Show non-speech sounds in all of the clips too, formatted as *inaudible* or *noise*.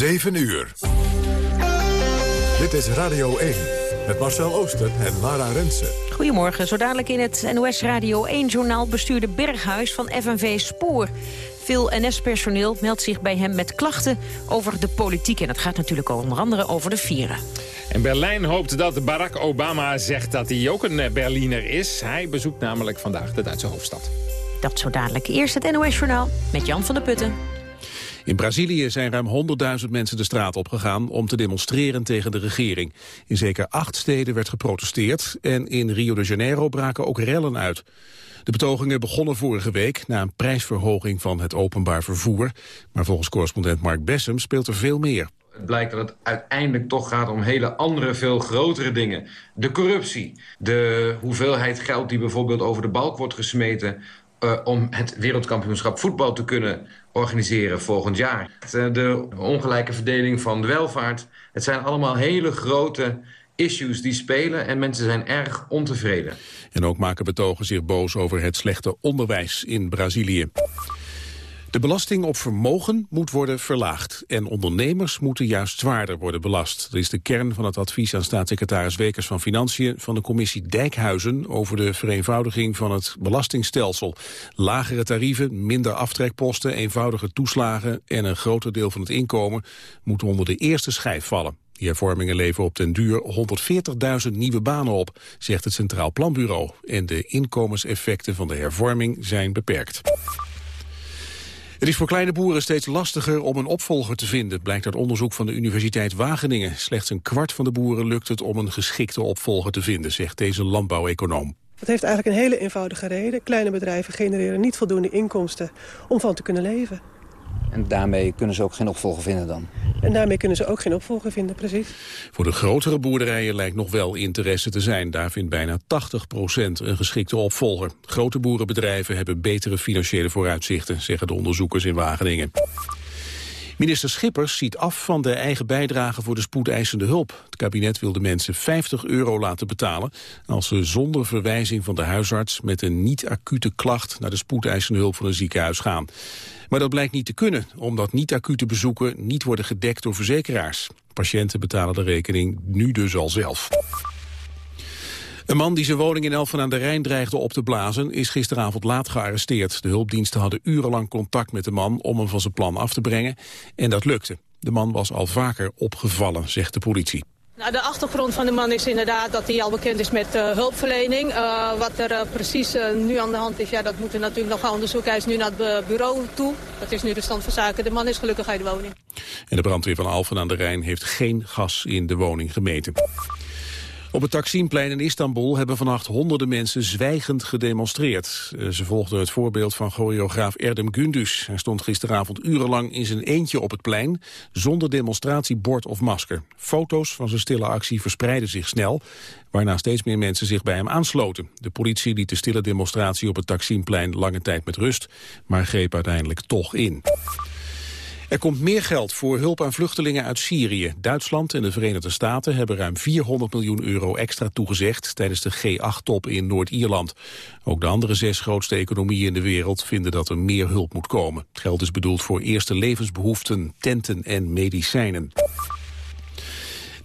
7 uur. Dit is Radio 1 met Marcel Ooster en Lara Rensen. Goedemorgen, zo dadelijk in het NOS Radio 1-journaal bestuurde Berghuis van FNV Spoor. Veel NS-personeel meldt zich bij hem met klachten over de politiek. En het gaat natuurlijk onder andere over de vieren. En Berlijn hoopt dat Barack Obama zegt dat hij ook een Berliner is. Hij bezoekt namelijk vandaag de Duitse hoofdstad. Dat zo dadelijk. Eerst het NOS-journaal met Jan van der Putten. In Brazilië zijn ruim 100.000 mensen de straat opgegaan om te demonstreren tegen de regering. In zeker acht steden werd geprotesteerd en in Rio de Janeiro braken ook rellen uit. De betogingen begonnen vorige week na een prijsverhoging van het openbaar vervoer. Maar volgens correspondent Mark Bessem speelt er veel meer. Het blijkt dat het uiteindelijk toch gaat om hele andere, veel grotere dingen. De corruptie, de hoeveelheid geld die bijvoorbeeld over de balk wordt gesmeten... Uh, om het wereldkampioenschap voetbal te kunnen organiseren volgend jaar. Eh, de ongelijke verdeling van de welvaart. Het zijn allemaal hele grote issues die spelen en mensen zijn erg ontevreden. En ook maken betogers zich boos over het slechte onderwijs in Brazilië. De belasting op vermogen moet worden verlaagd en ondernemers moeten juist zwaarder worden belast. Dat is de kern van het advies aan staatssecretaris Wekers van Financiën van de commissie Dijkhuizen over de vereenvoudiging van het belastingstelsel. Lagere tarieven, minder aftrekposten, eenvoudige toeslagen en een groter deel van het inkomen moeten onder de eerste schijf vallen. Die hervormingen leveren op den duur 140.000 nieuwe banen op, zegt het Centraal Planbureau. En de inkomenseffecten van de hervorming zijn beperkt. Het is voor kleine boeren steeds lastiger om een opvolger te vinden, blijkt uit onderzoek van de Universiteit Wageningen. Slechts een kwart van de boeren lukt het om een geschikte opvolger te vinden, zegt deze landbouweconoom. Dat heeft eigenlijk een hele eenvoudige reden. Kleine bedrijven genereren niet voldoende inkomsten om van te kunnen leven. En daarmee kunnen ze ook geen opvolger vinden dan? En daarmee kunnen ze ook geen opvolger vinden, precies. Voor de grotere boerderijen lijkt nog wel interesse te zijn. Daar vindt bijna 80% een geschikte opvolger. Grote boerenbedrijven hebben betere financiële vooruitzichten, zeggen de onderzoekers in Wageningen. Minister Schippers ziet af van de eigen bijdrage voor de spoedeisende hulp. Het kabinet wil de mensen 50 euro laten betalen... als ze zonder verwijzing van de huisarts met een niet-acute klacht... naar de spoedeisende hulp van een ziekenhuis gaan. Maar dat blijkt niet te kunnen, omdat niet-acute bezoeken niet worden gedekt door verzekeraars. Patiënten betalen de rekening nu dus al zelf. Een man die zijn woning in Elfen aan de Rijn dreigde op te blazen... is gisteravond laat gearresteerd. De hulpdiensten hadden urenlang contact met de man om hem van zijn plan af te brengen. En dat lukte. De man was al vaker opgevallen, zegt de politie. Nou, de achtergrond van de man is inderdaad dat hij al bekend is met uh, hulpverlening. Uh, wat er uh, precies nu aan de hand is, ja, dat moeten we natuurlijk nog gaan onderzoeken. Hij is nu naar het bureau toe. Dat is nu de stand van zaken. De man is gelukkig uit de woning. En de brandweer van Alphen aan de Rijn heeft geen gas in de woning gemeten. Op het Taksimplein in Istanbul hebben vannacht honderden mensen zwijgend gedemonstreerd. Eh, ze volgden het voorbeeld van choreograaf Erdem Gundus. Hij stond gisteravond urenlang in zijn eentje op het plein, zonder demonstratiebord of masker. Foto's van zijn stille actie verspreidden zich snel, waarna steeds meer mensen zich bij hem aansloten. De politie liet de stille demonstratie op het Taksimplein lange tijd met rust, maar greep uiteindelijk toch in. Er komt meer geld voor hulp aan vluchtelingen uit Syrië. Duitsland en de Verenigde Staten hebben ruim 400 miljoen euro extra toegezegd tijdens de G8-top in Noord-Ierland. Ook de andere zes grootste economieën in de wereld vinden dat er meer hulp moet komen. Het geld is bedoeld voor eerste levensbehoeften, tenten en medicijnen.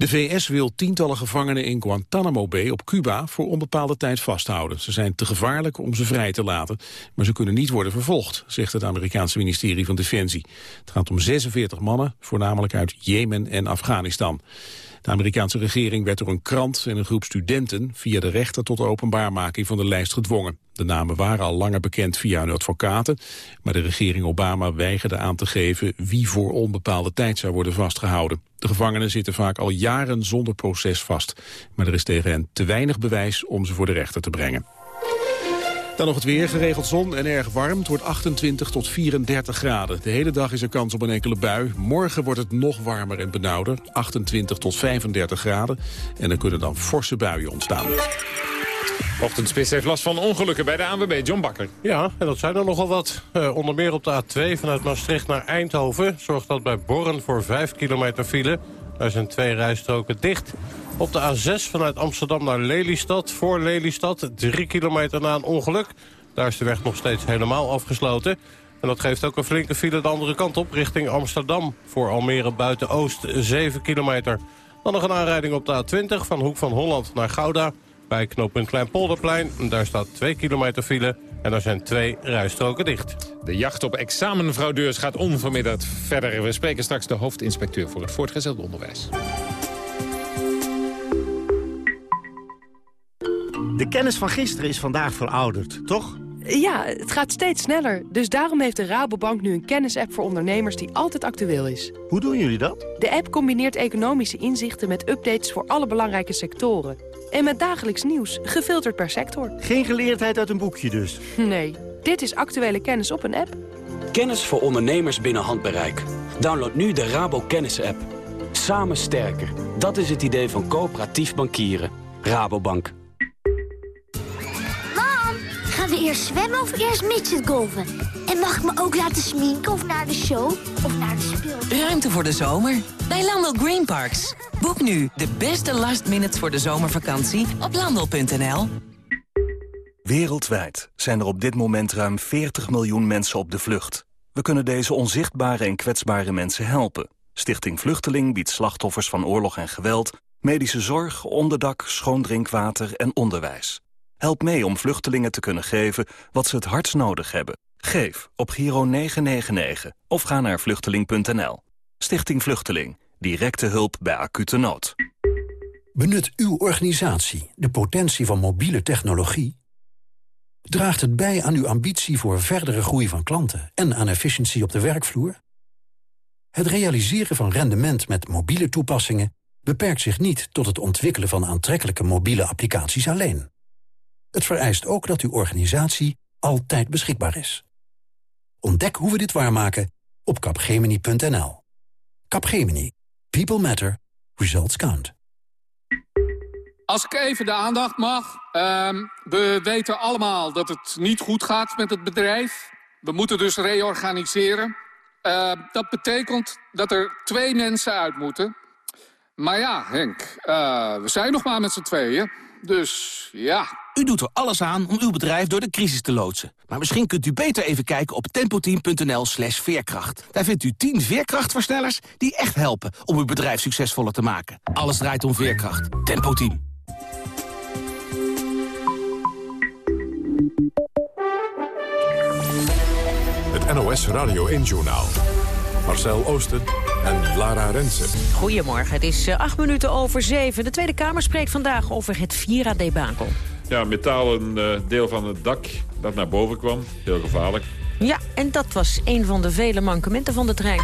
De VS wil tientallen gevangenen in Guantanamo Bay op Cuba voor onbepaalde tijd vasthouden. Ze zijn te gevaarlijk om ze vrij te laten, maar ze kunnen niet worden vervolgd, zegt het Amerikaanse ministerie van Defensie. Het gaat om 46 mannen, voornamelijk uit Jemen en Afghanistan. De Amerikaanse regering werd door een krant en een groep studenten via de rechter tot openbaarmaking van de lijst gedwongen. De namen waren al langer bekend via hun advocaten, maar de regering Obama weigerde aan te geven wie voor onbepaalde tijd zou worden vastgehouden. De gevangenen zitten vaak al jaren zonder proces vast, maar er is tegen hen te weinig bewijs om ze voor de rechter te brengen. Dan nog het weer, geregeld zon en erg warm. Het wordt 28 tot 34 graden. De hele dag is er kans op een enkele bui. Morgen wordt het nog warmer en benauwder. 28 tot 35 graden. En er kunnen dan forse buien ontstaan. Ochtendspits heeft last van ongelukken bij de ANWB. John Bakker. Ja, en dat zijn er nogal wat. Uh, onder meer op de A2 vanuit Maastricht naar Eindhoven... zorgt dat bij Borren voor 5 kilometer file. Daar zijn twee rijstroken dicht. Op de A6 vanuit Amsterdam naar Lelystad. Voor Lelystad, 3 kilometer na een ongeluk. Daar is de weg nog steeds helemaal afgesloten. En dat geeft ook een flinke file de andere kant op, richting Amsterdam. Voor Almere Buiten-Oost 7 kilometer. Dan nog een aanrijding op de A20 van Hoek van Holland naar Gouda. Bij knooppunt Kleinpolderplein. Daar staat 2 kilometer file en er zijn twee rijstroken dicht. De jacht op examenfraudeurs gaat onverminderd verder. We spreken straks de hoofdinspecteur voor het voortgezet onderwijs. De kennis van gisteren is vandaag verouderd, toch? Ja, het gaat steeds sneller. Dus daarom heeft de Rabobank nu een kennisapp voor ondernemers die altijd actueel is. Hoe doen jullie dat? De app combineert economische inzichten met updates voor alle belangrijke sectoren. En met dagelijks nieuws, gefilterd per sector. Geen geleerdheid uit een boekje dus? *laughs* Nee, dit is actuele kennis op een app. Kennis voor ondernemers binnen handbereik. Download nu de Rabo Kennis app. Samen sterker. Dat is het idee van coöperatief bankieren. Rabobank. Gaan we eerst zwemmen of eerst midgetgolven? En mag ik me ook laten sminken of naar de show of naar de speel? Ruimte voor de zomer bij Landel Green Parks. Boek nu de beste last minutes voor de zomervakantie op landel.nl. Wereldwijd zijn er op dit moment ruim 40 miljoen mensen op de vlucht. We kunnen deze onzichtbare en kwetsbare mensen helpen. Stichting Vluchteling biedt slachtoffers van oorlog en geweld... medische zorg, onderdak, schoon drinkwater en onderwijs. Help mee om vluchtelingen te kunnen geven wat ze het hardst nodig hebben. Geef op Giro 999 of ga naar vluchteling.nl. Stichting Vluchteling. Directe hulp bij acute nood. Benut uw organisatie de potentie van mobiele technologie? Draagt het bij aan uw ambitie voor verdere groei van klanten en aan efficiëntie op de werkvloer? Het realiseren van rendement met mobiele toepassingen beperkt zich niet tot het ontwikkelen van aantrekkelijke mobiele applicaties alleen. Het vereist ook dat uw organisatie altijd beschikbaar is. Ontdek hoe we dit waarmaken op capgemini.nl. Capgemini. People matter. Results count. Als ik even de aandacht mag. Ehm, we weten allemaal dat het niet goed gaat met het bedrijf. We moeten dus reorganiseren. Ehm, dat betekent dat er twee mensen uit moeten. Maar ja, Henk, uh, we zijn nog maar met z'n tweeën. Dus ja. U doet er alles aan om uw bedrijf door de crisis te loodsen. Maar misschien kunt u beter even kijken op tempoteam.nl slash veerkracht. Daar vindt u 10 veerkrachtversnellers die echt helpen om uw bedrijf succesvoller te maken. Alles draait om veerkracht. Tempo Team. Het NOS Radio 1 Journaal. Marcel Oosten en Lara Rensen. Goedemorgen, het is uh, acht minuten over zeven. De Tweede Kamer spreekt vandaag over het Vira-debakel. Ja, metalen uh, deel van het dak dat naar boven kwam. Heel gevaarlijk. Ja, en dat was een van de vele mankementen van de trein.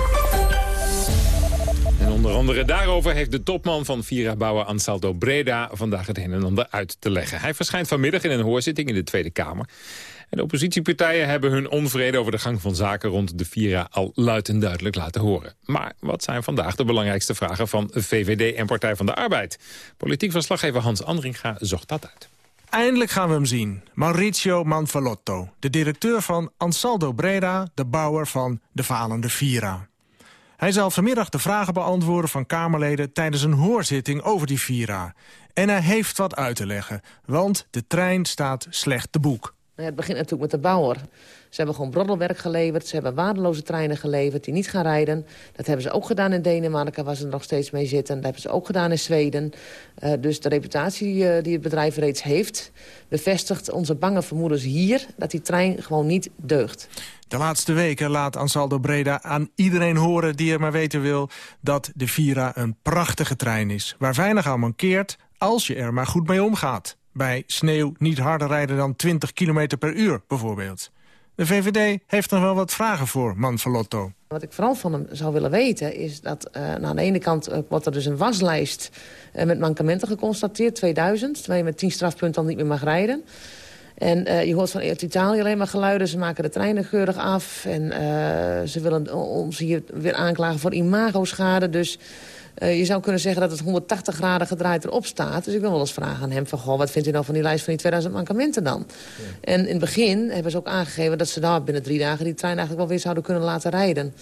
En onder andere daarover heeft de topman van Vira-bouwer Ansaldo Breda... vandaag het een en ander uit te leggen. Hij verschijnt vanmiddag in een hoorzitting in de Tweede Kamer. En de oppositiepartijen hebben hun onvrede over de gang van zaken rond de Vira al luid en duidelijk laten horen. Maar wat zijn vandaag de belangrijkste vragen van VVD en Partij van de Arbeid? Politiek verslaggever Hans Andringa zocht dat uit. Eindelijk gaan we hem zien. Mauricio Manfalotto, de directeur van Ansaldo Breda... de bouwer van de falende Vira. Hij zal vanmiddag de vragen beantwoorden van Kamerleden... tijdens een hoorzitting over die Vira. En hij heeft wat uit te leggen, want de trein staat slecht te boek. Het begint natuurlijk met de bouwer. Ze hebben gewoon broddelwerk geleverd. Ze hebben waardeloze treinen geleverd die niet gaan rijden. Dat hebben ze ook gedaan in Denemarken, waar ze nog steeds mee zitten. Dat hebben ze ook gedaan in Zweden. Uh, dus de reputatie uh, die het bedrijf reeds heeft... bevestigt onze bange vermoedens hier dat die trein gewoon niet deugt. De laatste weken laat Ansaldo Breda aan iedereen horen die er maar weten wil... dat de Vira een prachtige trein is, waar weinig aan mankeert... als je er maar goed mee omgaat bij sneeuw niet harder rijden dan 20 km per uur, bijvoorbeeld. De VVD heeft nog wel wat vragen voor Manfalotto. Wat ik vooral van hem zou willen weten is dat uh, nou, aan de ene kant uh, wordt er dus een waslijst uh, met mankementen geconstateerd, 2000, terwijl je met 10 strafpunten al niet meer mag rijden. En je hoort van Italië alleen maar geluiden, ze maken de treinen geurig af en ze willen ons hier weer aanklagen voor imagoschade. Dus uh, je zou kunnen zeggen dat het 180 graden gedraaid erop staat. Dus ik wil wel eens vragen aan hem van... Goh, wat vindt u nou van die lijst van die 2000 mankementen dan? Ja. En in het begin hebben ze ook aangegeven dat ze nou binnen drie dagen... die trein eigenlijk wel weer zouden kunnen laten rijden.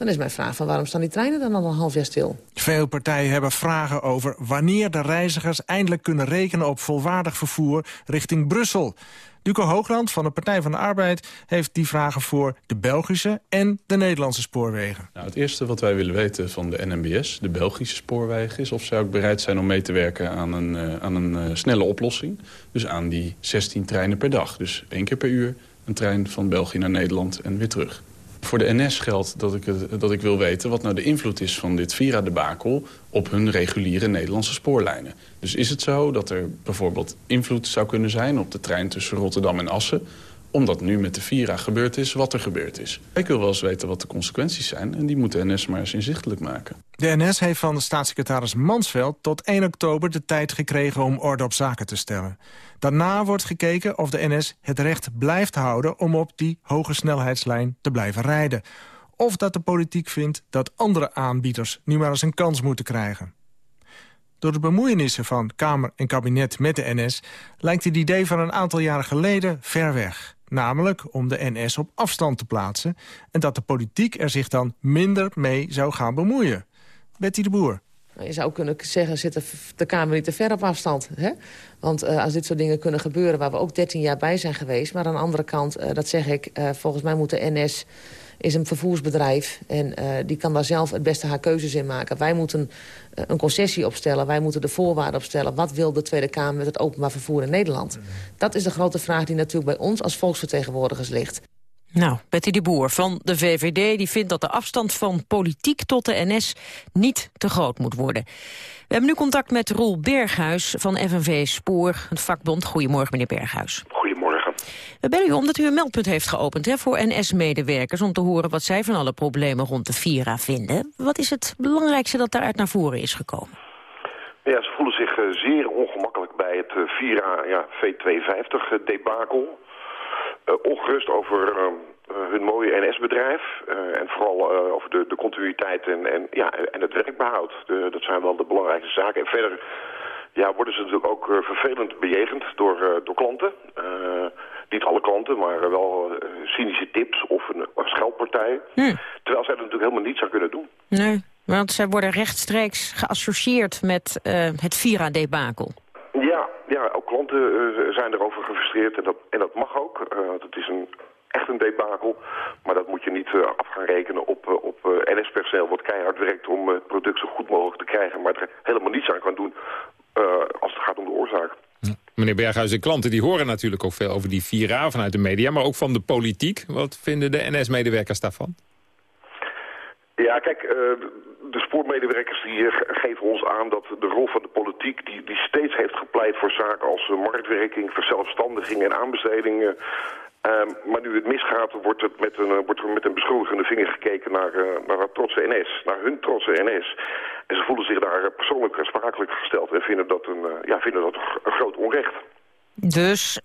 Dan is mijn vraag van waarom staan die treinen dan al een half jaar stil? Veel partijen hebben vragen over wanneer de reizigers eindelijk kunnen rekenen op volwaardig vervoer richting Brussel. Duco Hoogland van de Partij van de Arbeid heeft die vragen voor de Belgische en de Nederlandse spoorwegen. Nou, het eerste wat wij willen weten van de NMBS, de Belgische spoorwegen... is of zij ook bereid zijn om mee te werken aan een, uh, aan een uh, snelle oplossing. Dus aan die 16 treinen per dag. Dus één keer per uur een trein van België naar Nederland en weer terug. Voor de NS geldt dat ik, dat ik wil weten wat nou de invloed is van dit Vira-debakel op hun reguliere Nederlandse spoorlijnen. Dus is het zo dat er bijvoorbeeld invloed zou kunnen zijn op de trein tussen Rotterdam en Assen omdat nu met de Vira gebeurd is wat er gebeurd is. Ik wil wel eens weten wat de consequenties zijn... en die moet de NS maar eens inzichtelijk maken. De NS heeft van de staatssecretaris Mansveld tot 1 oktober de tijd gekregen om orde op zaken te stellen. Daarna wordt gekeken of de NS het recht blijft houden om op die hoge snelheidslijn te blijven rijden. Of dat de politiek vindt dat andere aanbieders nu maar eens een kans moeten krijgen. Door de bemoeienissen van Kamer en kabinet met de NS... lijkt het idee van een aantal jaren geleden ver weg. Namelijk om de NS op afstand te plaatsen... en dat de politiek er zich dan minder mee zou gaan bemoeien. Betty de Boer. Nou, je zou kunnen zeggen, zit de Kamer niet te ver op afstand. Hè? Want uh, als dit soort dingen kunnen gebeuren... waar we ook 13 jaar bij zijn geweest... maar aan de andere kant, uh, dat zeg ik, uh, volgens mij moet de NS is een vervoersbedrijf. En die kan daar zelf het beste haar keuzes in maken. Wij moeten een concessie opstellen. Wij moeten de voorwaarden opstellen. Wat wil de Tweede Kamer met het openbaar vervoer in Nederland? Dat is de grote vraag die natuurlijk bij ons als volksvertegenwoordigers ligt. Nou, Betty de Boer van de VVD die vindt dat de afstand van politiek tot de NS niet te groot moet worden. We hebben nu contact met Roel Berghuis van FNV Spoor, een vakbond. Goedemorgen, meneer Berghuis. Goedemorgen. We bellen u omdat u een meldpunt heeft geopend hè, voor NS-medewerkers... om te horen wat zij van alle problemen rond de Vira vinden. Wat is het belangrijkste dat daaruit naar voren is gekomen? Ja, ze voelen zich uh, zeer ongemakkelijk bij het uh, Vira ja, V250-debakel. Uh, ongerust over hun mooie NS-bedrijf. en vooral over de, de continuïteit en, en, ja, en het werkbehoud. De, dat zijn wel de belangrijkste zaken. En verder ja, worden ze natuurlijk ook vervelend bejegend door, door klanten niet alle klanten, maar wel cynische tips of een, een scheldpartij. Hm. Terwijl zij dat natuurlijk helemaal niet zou kunnen doen. Nee, want zij worden rechtstreeks geassocieerd met uh, het Vira-debakel. Klanten uh, zijn erover gefrustreerd en dat, en dat mag ook. want het is een, echt een debakel, maar dat moet je niet af gaan rekenen op, op NS-personeel wat keihard werkt om het product zo goed mogelijk te krijgen, maar er helemaal niets aan kan doen als het gaat om de oorzaak. Meneer Berghuis, de klanten die horen natuurlijk ook veel over die 4A vanuit de media... maar ook van de politiek. Wat vinden de NS-medewerkers daarvan? Ja, kijk, uh, de spoormedewerkers die geven ons aan dat de rol van de politiek... die, die steeds heeft gepleit voor zaken als uh, marktwerking, verzelfstandiging en aanbesteding... Uh, maar nu het misgaat, wordt, het met een, wordt er met een beschuldigende vinger gekeken naar, naar het trotse NS, naar hun trotse NS. En ze voelen zich daar persoonlijk aansprakelijk gesteld en vinden dat een, ja, vinden dat een groot onrecht. Dus,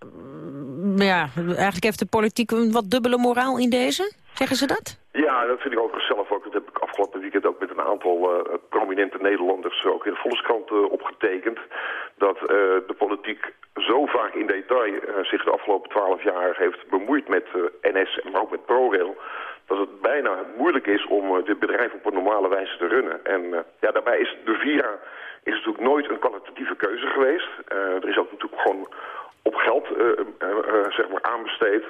ja, eigenlijk heeft de politiek een wat dubbele moraal in deze? Zeggen ze dat? Ja, dat vind ik ook zelf ook. Dat heb ik afgelopen weekend ook met een aantal uh, prominente Nederlanders ook in de Volkskrant uh, opgetekend. Dat uh, de politiek zo vaak in detail zich de afgelopen twaalf jaar heeft bemoeid met NS, maar ook met ProRail dat het bijna moeilijk is om dit bedrijf op een normale wijze te runnen. En uh, ja, daarbij is de Vira is natuurlijk nooit een kwalitatieve keuze geweest. Uh, er is ook natuurlijk gewoon op geld uh, zeg maar aanbesteed.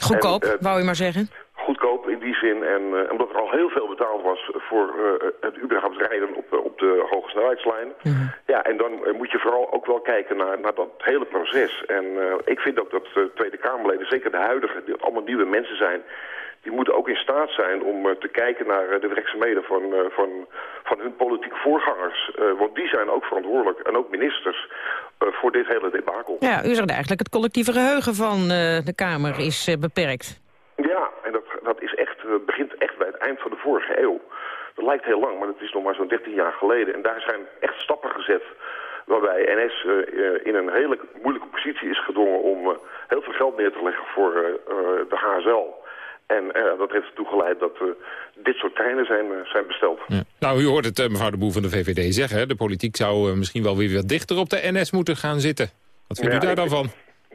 Goedkoop, en, wou je maar zeggen? Goedkoop in die zin. En omdat er al heel veel betaald was voor het überhaupt rijden op, op de hoge snelheidslijn. Mm -hmm. Ja, en dan moet je vooral ook wel kijken naar, naar dat hele proces. En ik vind ook dat de Tweede Kamerleden, zeker de huidige, die allemaal nieuwe mensen zijn die moeten ook in staat zijn om te kijken naar de werkzaamheden van, van, van hun politieke voorgangers. want die zijn ook verantwoordelijk, en ook ministers, voor dit hele debakel. Ja, u zegt eigenlijk het collectieve geheugen van de Kamer is beperkt. Ja, en dat, dat is echt, begint echt bij het eind van de vorige eeuw. Dat lijkt heel lang, maar dat is nog maar zo'n 13 jaar geleden. En daar zijn echt stappen gezet waarbij NS uh, in een hele moeilijke positie is gedwongen om uh, heel veel geld neer te leggen voor uh, de HSL. En dat heeft ertoe geleid dat dit soort treinen zijn, zijn besteld. Ja. Nou, u hoort het mevrouw de Boer van de VVD zeggen. Hè? De politiek zou misschien wel weer wat dichter op de NS moeten gaan zitten. Wat vindt ja, u daar dan van?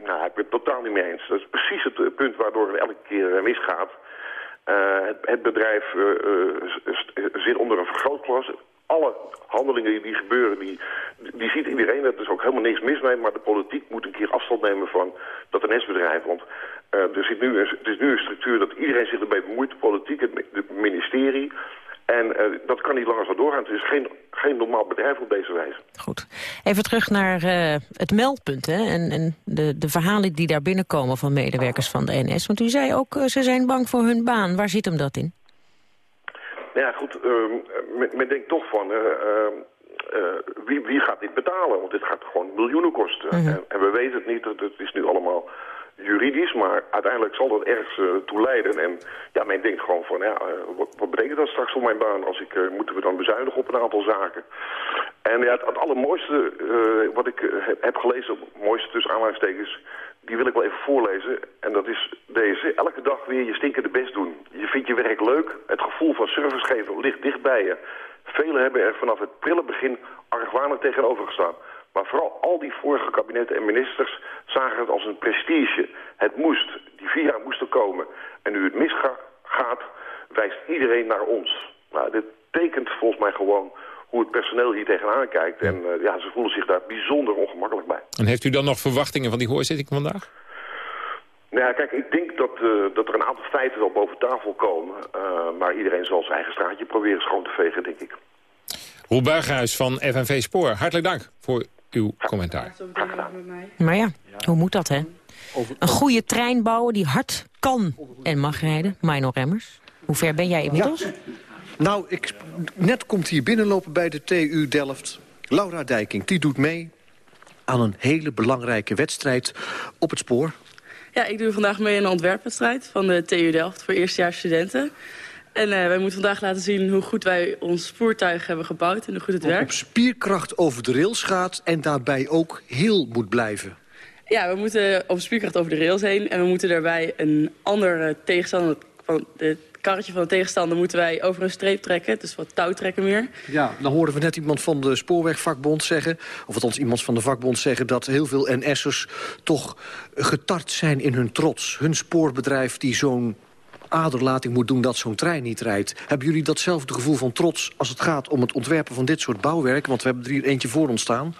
Nou, ik ben het totaal niet mee eens. Dat is precies het punt waardoor het elke keer misgaat. Het, het, bedrijf zit onder een vergrootglas. Alle handelingen die gebeuren, die, die ziet iedereen. Er is ook helemaal niks mis mee, maar de politiek moet een keer afstand nemen van dat NS-bedrijf. Want er, zit nu, er is nu een structuur dat iedereen zich erbij bemoeit. De politiek, het ministerie, en uh, dat kan niet langer zo doorgaan. Het is geen, geen normaal bedrijf op deze wijze. Goed. Even terug naar uh, het meldpunt hè? en, en de, de verhalen die daar binnenkomen van medewerkers van de NS. Want u zei ook, uh, ze zijn bang voor hun baan. Waar zit hem dat in? Nou ja, goed. Men, men, denkt toch van... wie, wie gaat dit betalen? Want dit gaat gewoon miljoenen kosten. -huh. en, en, we weten het niet. Het is nu allemaal juridisch, maar uiteindelijk zal dat ergens uh, toe leiden. En ja, men denkt gewoon van, ja, uh, wat, wat, betekent dat straks voor mijn baan? Als ik, uh, moeten we dan bezuinigen op een aantal zaken? En ja, het, allermooiste wat ik heb gelezen, het mooiste tussen aanhalingstekens, die wil ik wel even voorlezen. En dat is deze. Elke dag weer je stinkende best doen. Je vindt je werk leuk. Het gevoel van service geven ligt dicht bij je. Velen hebben er vanaf het prille begin argwanend tegenover gestaan. Maar vooral al die vorige kabinetten en ministers zagen het als een prestige. Het moest, die via moest er komen. En nu het misgaat, wijst iedereen naar ons. Nou, dit tekent volgens mij gewoon hoe het personeel hier tegenaan kijkt. En uh, ja, ze voelen zich daar bijzonder ongemakkelijk bij. En heeft u dan nog verwachtingen van die hoorzitting vandaag? Nou ja, kijk, ik denk dat, uh, dat er een aantal feiten wel boven tafel komen. Uh, maar iedereen zal zijn eigen straatje proberen schoon te vegen, denk ik. Roel Buighuis van FNV Spoor, hartelijk dank voor uw commentaar. Maar ja, hoe moet dat, hè? Een goede trein bouwen die hard kan en mag rijden. Mino Remmers, hoe ver ben jij inmiddels? Ja. Nou, ik, net komt hier binnenlopen bij de TU Delft. Laura Dijking, die doet mee aan een hele belangrijke wedstrijd op het spoor. Ja, ik doe vandaag mee aan een ontwerpwedstrijd van de TU Delft voor eerstejaarsstudenten. En uh, wij moeten vandaag laten zien hoe goed wij ons voertuig hebben gebouwd en hoe goed het werkt. op spierkracht over de rails gaat en daarbij ook heel moet blijven. Ja, we moeten op spierkracht over de rails heen. En we moeten daarbij een andere tegenstander... Van het karretje van de tegenstander moeten wij over een streep trekken. Dus wat touw trekken meer. Ja, dan hoorden we net iemand van de spoorwegvakbond zeggen... of althans iemand van de vakbond zeggen... dat heel veel NS'ers toch getart zijn in hun trots. Hun spoorbedrijf die zo'n aderlating moet doen dat zo'n trein niet rijdt. Hebben jullie datzelfde gevoel van trots als het gaat om het ontwerpen van dit soort bouwwerk? Want we hebben er hier eentje voor ons staan.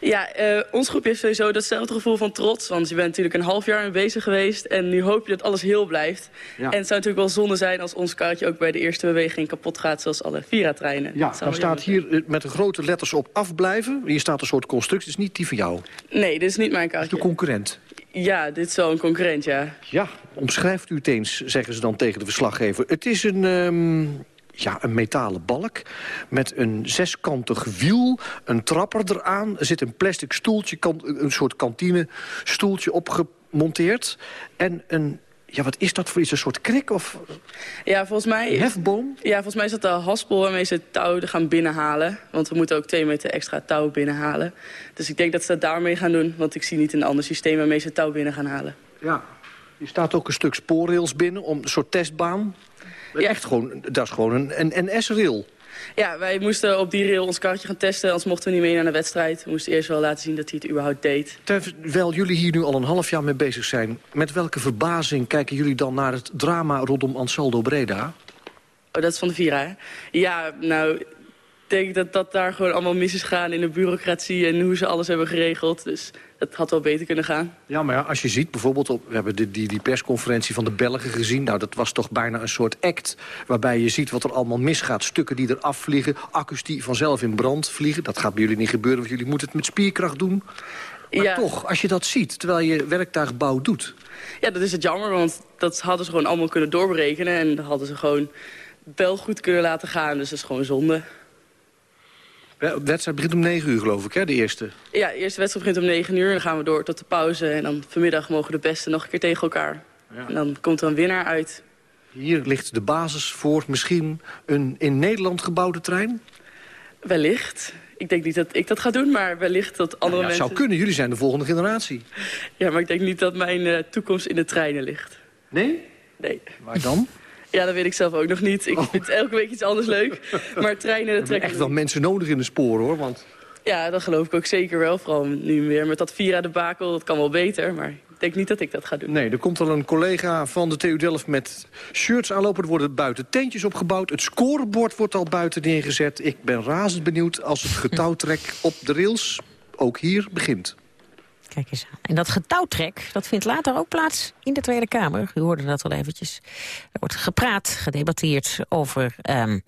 Ja, uh, ons groep heeft sowieso datzelfde gevoel van trots. Want je bent natuurlijk een half jaar mee bezig geweest. En nu hoop je dat alles heel blijft. Ja. En het zou natuurlijk wel zonde zijn als ons kaartje ook bij de eerste beweging kapot gaat. Zoals alle Vira-treinen. Ja, dan staat hier met grote letters op afblijven. Hier staat een soort constructie. Het is niet die van jou. Nee, dit is niet mijn kaartje. de concurrent. Ja, dit is een concurrent, ja. Ja, omschrijft u het eens, zeggen ze dan tegen de verslaggever. Het is een... Um ja, een metalen balk met een zeskantig wiel, een trapper eraan. Er zit een plastic stoeltje, een soort kantinestoeltje opgemonteerd... en een ja, wat is dat voor iets? Een soort krik of ja, volgens mij, hefboom? Ja, volgens mij is dat de haspel waarmee ze het touw gaan binnenhalen. Want we moeten ook twee meter extra touw binnenhalen. Dus ik denk dat ze dat daarmee gaan doen. Want ik zie niet een ander systeem waarmee ze het touw binnen gaan halen. Ja, hier staat ook een stuk spoorrails binnen, om een soort testbaan. Ja. Echt gewoon, dat is gewoon een, een NS-rail. Ja, wij moesten op die rail ons karretje gaan testen. Anders mochten we niet mee naar de wedstrijd. We moesten eerst wel laten zien dat hij het überhaupt deed. Terwijl jullie hier nu al een half jaar mee bezig zijn... met welke verbazing kijken jullie dan naar het drama rondom Ansaldo Breda? Oh, dat is van de Vira, hè? Ja, nou, denk dat dat daar gewoon allemaal mis is gegaan... in de bureaucratie en hoe ze alles hebben geregeld. Dus het had wel beter kunnen gaan. Ja, maar ja, als je ziet, bijvoorbeeld, op, we hebben die, die, die persconferentie van de Belgen gezien. Nou, dat was toch bijna een soort act waarbij je ziet wat er allemaal misgaat. Stukken die eraf vliegen, accu's die vanzelf in brand vliegen. Dat gaat bij jullie niet gebeuren, want jullie moeten het met spierkracht doen. Maar ja. toch, als je dat ziet, terwijl je werktuigbouw doet... Ja, dat is het jammer, want dat hadden ze gewoon allemaal kunnen doorberekenen... en dat hadden ze gewoon wel goed kunnen laten gaan, dus dat is gewoon zonde. De wedstrijd begint om 9 uur, geloof ik, hè, de eerste? Ja, de eerste wedstrijd begint om 9 uur. Dan gaan we door tot de pauze. En dan vanmiddag mogen de beste nog een keer tegen elkaar. Ja. En dan komt er een winnaar uit. Hier ligt de basis voor misschien een in Nederland gebouwde trein? Wellicht. Ik denk niet dat ik dat ga doen, maar wellicht dat andere nou ja, mensen... zou kunnen, jullie zijn de volgende generatie. Ja, maar ik denk niet dat mijn uh, toekomst in de treinen ligt. Nee? Nee. Waar dan? *laughs* Ja, dat weet ik zelf ook nog niet. Ik oh. vind elke week iets anders leuk. Maar treinen, dat trek echt wel mensen nodig in de sporen, hoor. Want... Ja, dat geloof ik ook zeker wel. Vooral nu weer met dat Vira de bakel, dat kan wel beter. Maar ik denk niet dat ik dat ga doen. Nee, er komt al een collega van de TU Delft met shirts aanlopen. Er worden buiten tentjes opgebouwd. Het scorebord wordt al buiten neergezet. Ik ben razend benieuwd als het getouwtrek op de rails ook hier begint. Kijk eens aan. En dat getouwtrek, dat vindt later ook plaats in de Tweede Kamer. U hoorde dat al eventjes. Er wordt gepraat, gedebatteerd over... Um,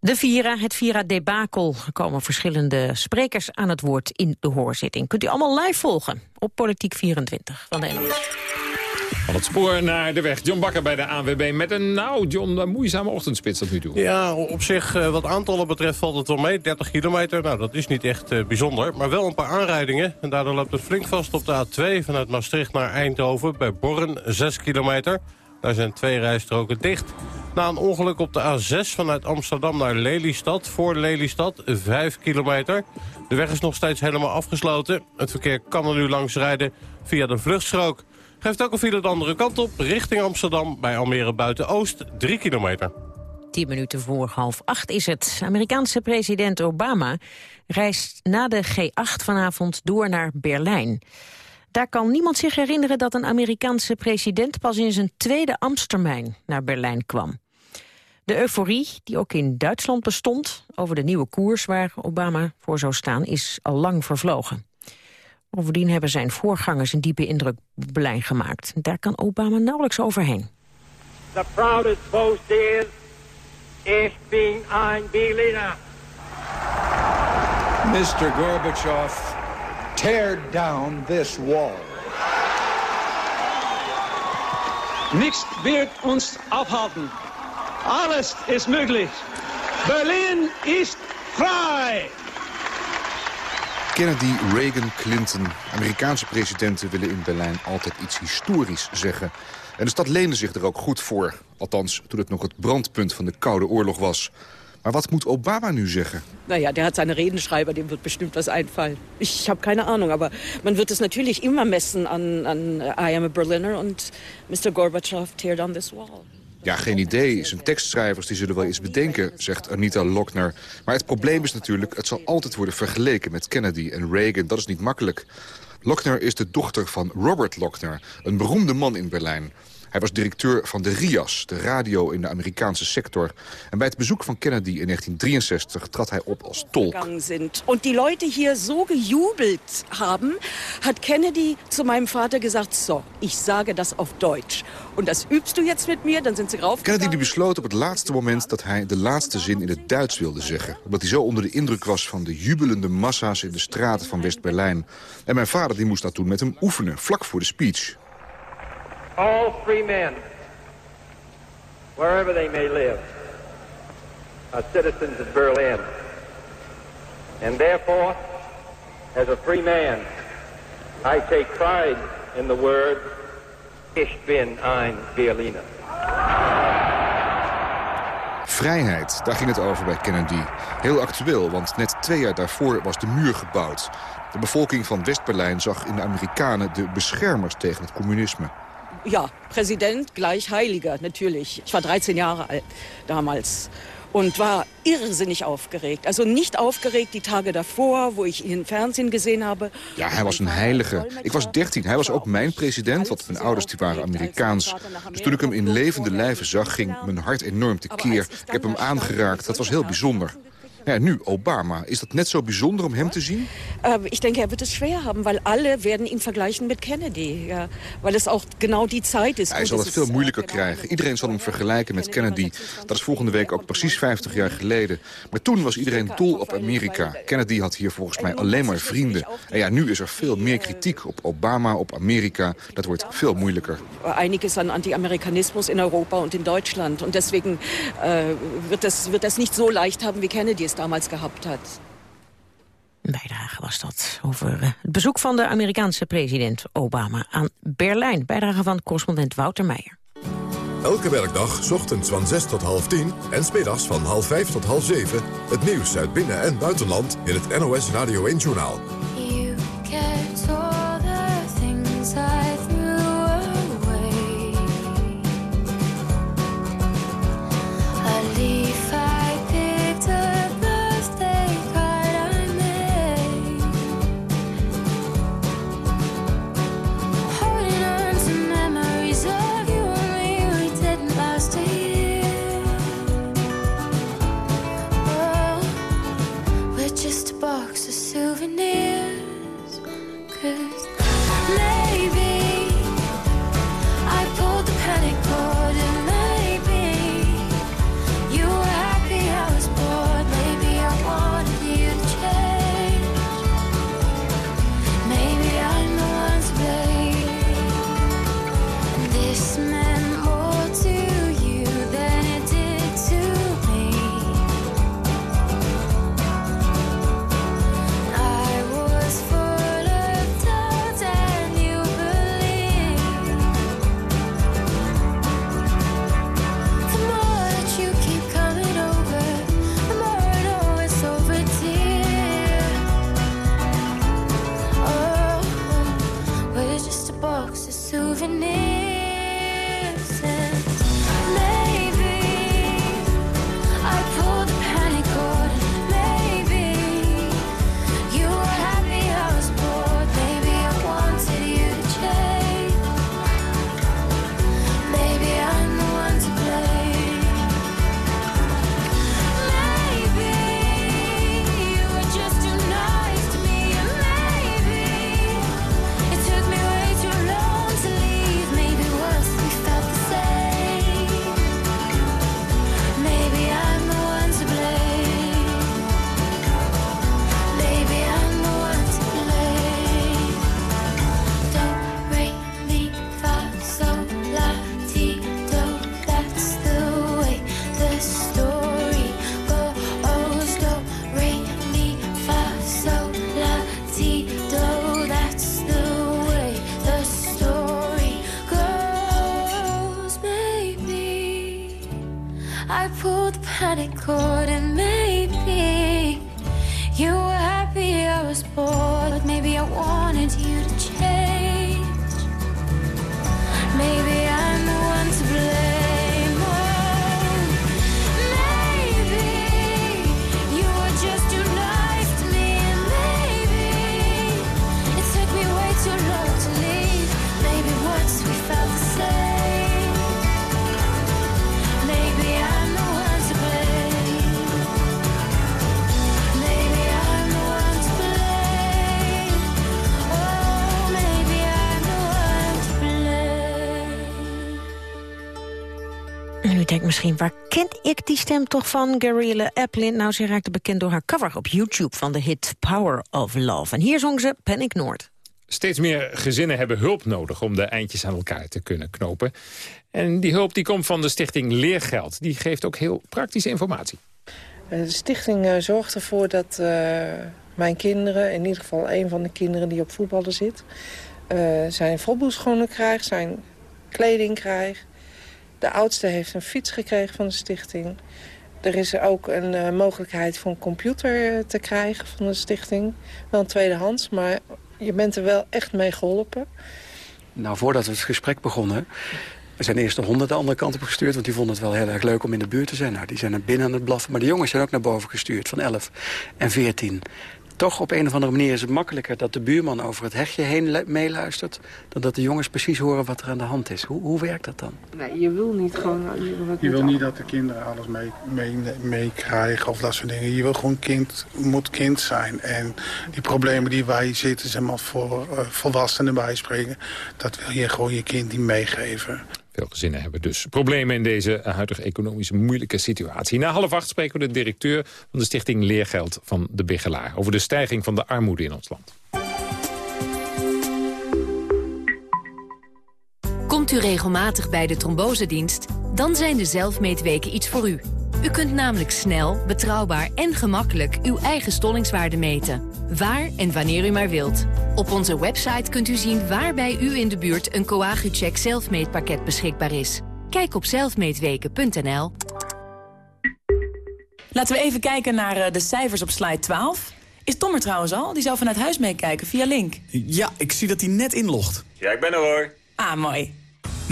de Vira, het Vira-debakel. Er komen verschillende sprekers aan het woord in de hoorzitting. Kunt u allemaal live volgen op Politiek 24 van de NOS. Het spoor naar de weg. John Bakker bij de ANWB met een, nou John, moeizame ochtendspits tot nu toe. Ja, op zich uh, wat aantallen betreft valt het wel mee. 30 kilometer, nou dat is niet echt uh, bijzonder. Maar wel een paar aanrijdingen. En daardoor loopt het flink vast op de A2 vanuit Maastricht naar Eindhoven. Bij Borren 6 kilometer. Daar zijn twee rijstroken dicht. Na een ongeluk op de A6 vanuit Amsterdam naar Lelystad. Voor Lelystad, 5 kilometer. De weg is nog steeds helemaal afgesloten. Het verkeer kan er nu langs rijden via de vluchtstrook. Geeft ook een de andere kant op, richting Amsterdam... bij Almere Buiten-Oost, 3 kilometer. 10 minuten voor half acht is het. Amerikaanse president Obama reist na de G8 vanavond door naar Berlijn. Daar kan niemand zich herinneren dat een Amerikaanse president... pas in zijn tweede ambtstermijn naar Berlijn kwam. De euforie, die ook in Duitsland bestond... over de nieuwe koers waar Obama voor zou staan, is al lang vervlogen. Bovendien hebben zijn voorgangers een diepe indruk op Berlijn gemaakt. Daar kan Obama nauwelijks overheen. The proudest boast is... Ich bin ein Berliner. Mr. Gorbachev, tear down this wall. Nichts wird uns aufhalten. Alles ist möglich. Berlin ist frei. Kennedy, Reagan, Clinton, Amerikaanse presidenten willen in Berlijn altijd iets historisch zeggen. En de stad leende zich er ook goed voor. Althans, toen het nog het brandpunt van de Koude Oorlog was. Maar wat moet Obama nu zeggen? Naja, der hat seine Redenschreiber, dem wird bestimmt was einfallen. Ich habe keine Ahnung, aber man wird es natürlich immer messen an, an I am a Berliner und Mr. Gorbachev, tear down this wall. Ja, geen idee. Zijn tekstschrijvers die zullen wel eens bedenken, zegt Anita Lochner. Maar het probleem is natuurlijk, het zal altijd worden vergeleken met Kennedy en Reagan. Dat is niet makkelijk. Lochner is de dochter van Robert Lochner, een beroemde man in Berlijn. Hij was directeur van de RIAS, de radio in de Amerikaanse sector. En bij het bezoek van Kennedy in 1963 trad hij op als tolk. En die Leute hier zo gejubelt haben, hat Kennedy zu meinem Vater gesagt, so, ich sage das auf Deutsch. Und das übst du jetzt mit mir, dann sind sie Kennedy die besloot op het laatste moment dat hij de laatste zin in het Duits wilde zeggen. Omdat hij zo onder de indruk was van de jubelende massa's in de straten van West-Berlijn. En mijn vader die moest dat toen met hem oefenen, vlak voor de speech. All free men, wherever they may live, are citizens of Berlin. And therefore, as a free man, I take pride in the word, Ich bin ein Berliner. Vrijheid, daar ging het over bij Kennedy. Heel actueel, want net twee jaar daarvoor was de muur gebouwd. De bevolking van West-Berlijn zag in de Amerikanen de beschermers tegen het communisme. Ja, Präsident gleich Heiliger, natürlich. Ich war 13 Jahre alt damals und war irrsinnig aufgeregt. Also nicht aufgeregt die Tage davor, wo ich ihn im Fernsehen gesehen habe. Ja, hij was een heilige. Ik was 13. Hij was ook mijn president, want mijn ouders die waren Amerikaans. Dus toen ik hem in levende lijven zag, ging mijn hart enorm tekeer. Ik heb hem aangeraakt. Dat was heel bijzonder. Ja, nu Obama. Is dat net zo bijzonder om hem te zien? Uh, ich denke, er wird es schwer haben, weil alle werden ihn vergleichen mit Kennedy. Ja, weil es auch genau die Zeit ist. Hij zal het veel moeilijker krijgen. Iedereen zal hem vergelijken met Kennedy. Dat is volgende week ook precies 50 jaar geleden. Maar toen was iedereen dol op Amerika. Kennedy had hier volgens mij alleen maar vrienden. En ja, nu is er veel meer kritiek op Obama, op Amerika. Dat wordt veel moeilijker. Einiges an Anti-Amerikanismus in Europa en in Duitsland. En deswegen uh, wird, es, wird es nicht so leicht haben wie Kennedy es damals gehabt hat. Een bijdrage was dat over eh, het bezoek van de Amerikaanse president Obama aan Berlijn. Bijdrage van correspondent Wouter Meijer. Elke werkdag, ochtends van 6 tot half 10 en smiddags van half 5 tot half 7... het nieuws uit binnen- en buitenland in het NOS Radio 1-journaal. Misschien, waar ken ik die stem toch van? Gabrielle Applin, nou, ze raakte bekend door haar cover op YouTube... van de hit Power of Love. En hier zong ze Panic Noord. Steeds meer gezinnen hebben hulp nodig om de eindjes aan elkaar te kunnen knopen. En die hulp die komt van de stichting Leergeld. Die geeft ook heel praktische informatie. Eh, de stichting eh, zorgt ervoor dat uh, mijn kinderen, in ieder geval een van de kinderen die op voetballen zit... Uh, zijn voetbalschoenen krijgt, zijn kleding krijgt. De oudste heeft een fiets gekregen van de stichting. Er is ook een uh, mogelijkheid voor een computer te krijgen van de stichting. Wel een tweedehands, maar je bent er wel echt mee geholpen. Nou, voordat we het gesprek begonnen... We zijn eerst de honden de andere kant op gestuurd... want die vonden het wel heel erg leuk om in de buurt te zijn. Nou, die zijn naar binnen aan het blaffen. Maar de jongens zijn ook naar boven gestuurd, van 11 en 14 toch op een of andere manier is het makkelijker... dat de buurman over het hegje heen meeluistert... dan dat de jongens precies horen wat er aan de hand is. Hoe, hoe werkt dat dan? Nee, je wil niet gewoon... Je, je wil niet dat de kinderen alles meekrijgen mee, mee of dat soort dingen. Je wil gewoon kind, moet kind zijn. En die problemen die wij zitten, zeg maar, voor uh, volwassenen bijspreken... dat wil je gewoon je kind niet meegeven. Veel gezinnen hebben dus problemen in deze huidige economische moeilijke situatie. Na half acht spreken we de directeur van de stichting Leergeld van de Bigelaar... over de stijging van de armoede in ons land. Komt u regelmatig bij de trombosedienst? Dan zijn de zelfmeetweken iets voor u. U kunt namelijk snel, betrouwbaar en gemakkelijk uw eigen stollingswaarde meten. Waar en wanneer u maar wilt. Op onze website kunt u zien waar bij u in de buurt een Coagucheck zelfmeetpakket beschikbaar is. Kijk op zelfmeetweken.nl. Laten we even kijken naar eh, de cijfers op slide 12. Is Tom er trouwens al? Die zou vanuit huis meekijken via Link. Ja, ik zie dat hij net inlogt. Ja, ik ben er hoor. Ah, mooi.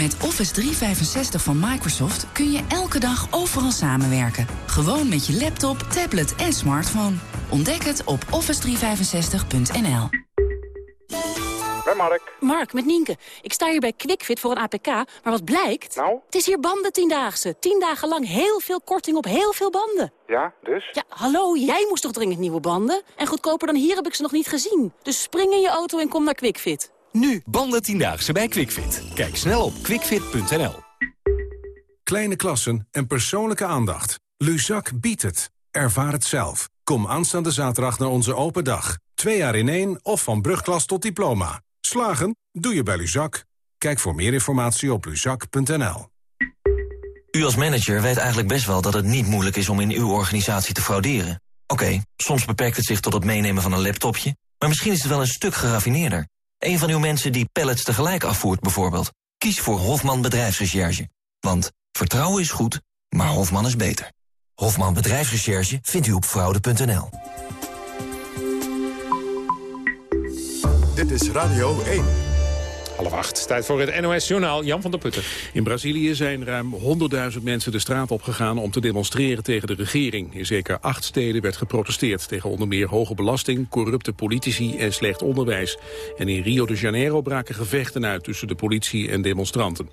Met Office 365 van Microsoft kun je elke dag overal samenwerken. Gewoon met je laptop, tablet en smartphone. Ontdek het op office365.nl. Bij Mark. Mark, met Nienke. Ik sta hier bij QuickFit voor een APK, maar wat blijkt? Nou? Het is hier banden tiendaagse. Tien dagen lang heel veel korting op heel veel banden. Ja, dus? Ja, hallo, jij moest toch dringend nieuwe banden? En goedkoper dan hier heb ik ze nog niet gezien. Dus spring in je auto en kom naar QuickFit. Nu banden tiendaagse bij QuickFit. Kijk snel op quickfit.nl. Kleine klassen en persoonlijke aandacht. Luzak biedt het. Ervaar het zelf. Kom aanstaande zaterdag naar onze open dag. Twee jaar in één of van brugklas tot diploma. Slagen? Doe je bij Luzak. Kijk voor meer informatie op luzak.nl. U als manager weet eigenlijk best wel dat het niet moeilijk is om in uw organisatie te frauderen. Oké, soms beperkt het zich tot het meenemen van een laptopje, maar misschien is het wel een stuk geraffineerder. Een van uw mensen die pallets tegelijk afvoert bijvoorbeeld. Kies voor Hofman Bedrijfsrecherche. Want vertrouwen is goed, maar Hofman is beter. Hofman Bedrijfsrecherche vindt u op fraude.nl. Dit is Radio 1. Half acht, tijd voor het NOS-journaal Jan van der Putten. In Brazilië zijn ruim 100.000 mensen de straat opgegaan om te demonstreren tegen de regering. In zeker acht steden werd geprotesteerd tegen onder meer hoge belasting, corrupte politici en slecht onderwijs. En in Rio de Janeiro braken gevechten uit tussen de politie en demonstranten.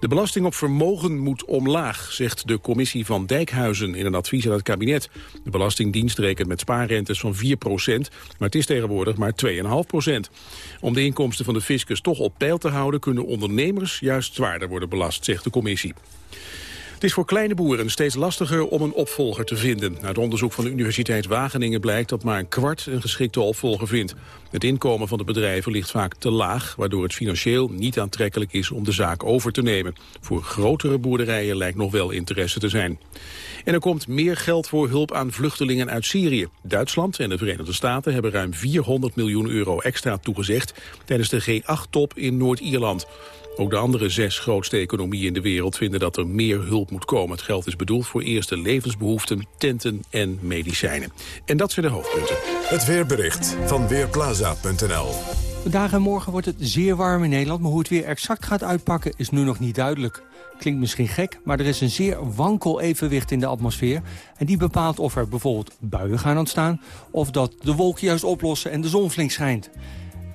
De belasting op vermogen moet omlaag, zegt de commissie van Dijkhuizen in een advies aan het kabinet. De Belastingdienst rekent met spaarrentes van 4% maar het is tegenwoordig maar 2,5% Om de inkomsten van de fiscus toch op peil te houden... kunnen ondernemers juist zwaarder worden belast, zegt de commissie. Het is voor kleine boeren steeds lastiger om een opvolger te vinden. Uit onderzoek van de Universiteit Wageningen blijkt dat maar een kwart een geschikte opvolger vindt. Het inkomen van de bedrijven ligt vaak te laag, waardoor het financieel niet aantrekkelijk is om de zaak over te nemen. Voor grotere boerderijen lijkt nog wel interesse te zijn. En er komt meer geld voor hulp aan vluchtelingen uit Syrië. Duitsland en de Verenigde Staten hebben ruim 400 miljoen euro extra toegezegd tijdens de G8-top in Noord-Ierland. Ook de andere zes grootste economieën in de wereld vinden dat er meer hulp moet komen. Het geld is bedoeld voor eerste levensbehoeften, tenten en medicijnen. En dat zijn de hoofdpunten. Het weerbericht van Weerplaza.nl Vandaag en morgen wordt het zeer warm in Nederland... maar hoe het weer exact gaat uitpakken is nu nog niet duidelijk. Klinkt misschien gek, maar er is een zeer wankel evenwicht in de atmosfeer. En die bepaalt of er bijvoorbeeld buien gaan ontstaan... of dat de wolken juist oplossen en de zon flink schijnt.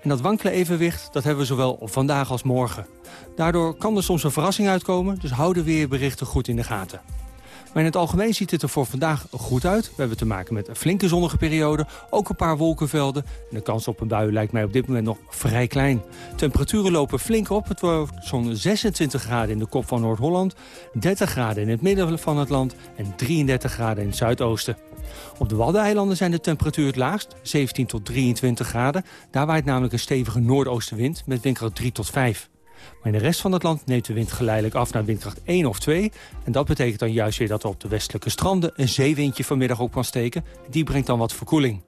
En dat wankele evenwicht dat hebben we zowel vandaag als morgen. Daardoor kan er soms een verrassing uitkomen, dus hou de weerberichten goed in de gaten. Maar in het algemeen ziet het er voor vandaag goed uit. We hebben te maken met een flinke zonnige periode, ook een paar wolkenvelden. En de kans op een bui lijkt mij op dit moment nog vrij klein. Temperaturen lopen flink op. Het wordt zo'n 26 graden in de kop van Noord-Holland, 30 graden in het midden van het land en 33 graden in het zuidoosten. Op de Waddeneilanden zijn de temperatuur het laagst, 17 tot 23 graden. Daar waait namelijk een stevige noordoostenwind met windkracht 3 tot 5. Maar in de rest van het land neemt de wind geleidelijk af naar windkracht 1 of 2. En dat betekent dan juist weer dat er op de westelijke stranden een zeewindje vanmiddag op kan steken. Die brengt dan wat verkoeling.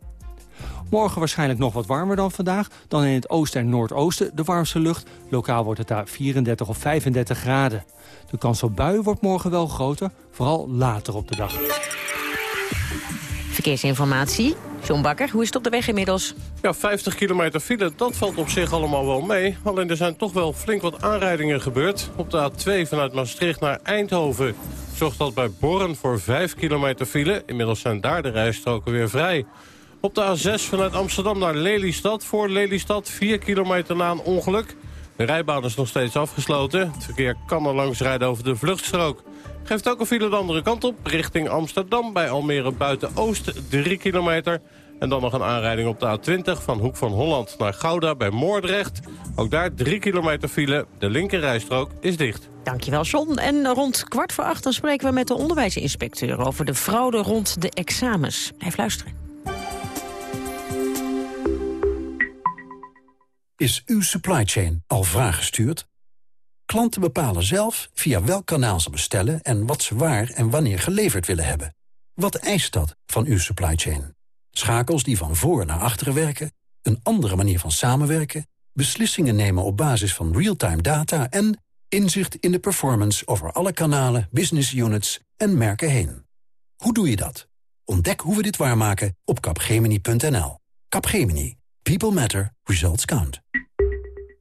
Morgen waarschijnlijk nog wat warmer dan vandaag. Dan in het oosten en noordoosten de warmste lucht. Lokaal wordt het daar 34 of 35 graden. De kans op buien wordt morgen wel groter, vooral later op de dag. Verkeersinformatie. John Bakker, hoe is het op de weg inmiddels? Ja, 50 kilometer file, dat valt op zich allemaal wel mee. Alleen er zijn toch wel flink wat aanrijdingen gebeurd. Op de A2 vanuit Maastricht naar Eindhoven zorgt dat bij Borren voor 5 kilometer file. Inmiddels zijn daar de rijstroken weer vrij. Op de A6 vanuit Amsterdam naar Lelystad. Voor Lelystad 4 kilometer na een ongeluk. De rijbaan is nog steeds afgesloten. Het verkeer kan er langs rijden over de vluchtstrook. Geeft ook een file de andere kant op, richting Amsterdam... bij Almere Buiten-Oost, 3 kilometer. En dan nog een aanrijding op de A20 van Hoek van Holland naar Gouda bij Moordrecht. Ook daar 3 kilometer file. De linkerrijstrook is dicht. Dankjewel, John. En rond kwart voor acht dan spreken we met de onderwijsinspecteur... over de fraude rond de examens. Blijf luisteren. Is uw supply chain al vraaggestuurd? Klanten bepalen zelf via welk kanaal ze bestellen... en wat ze waar en wanneer geleverd willen hebben. Wat eist dat van uw supply chain? Schakels die van voor naar achteren werken, een andere manier van samenwerken... beslissingen nemen op basis van real-time data... en inzicht in de performance over alle kanalen, business units en merken heen. Hoe doe je dat? Ontdek hoe we dit waarmaken op capgemini.nl. Capgemini. People matter. Results count.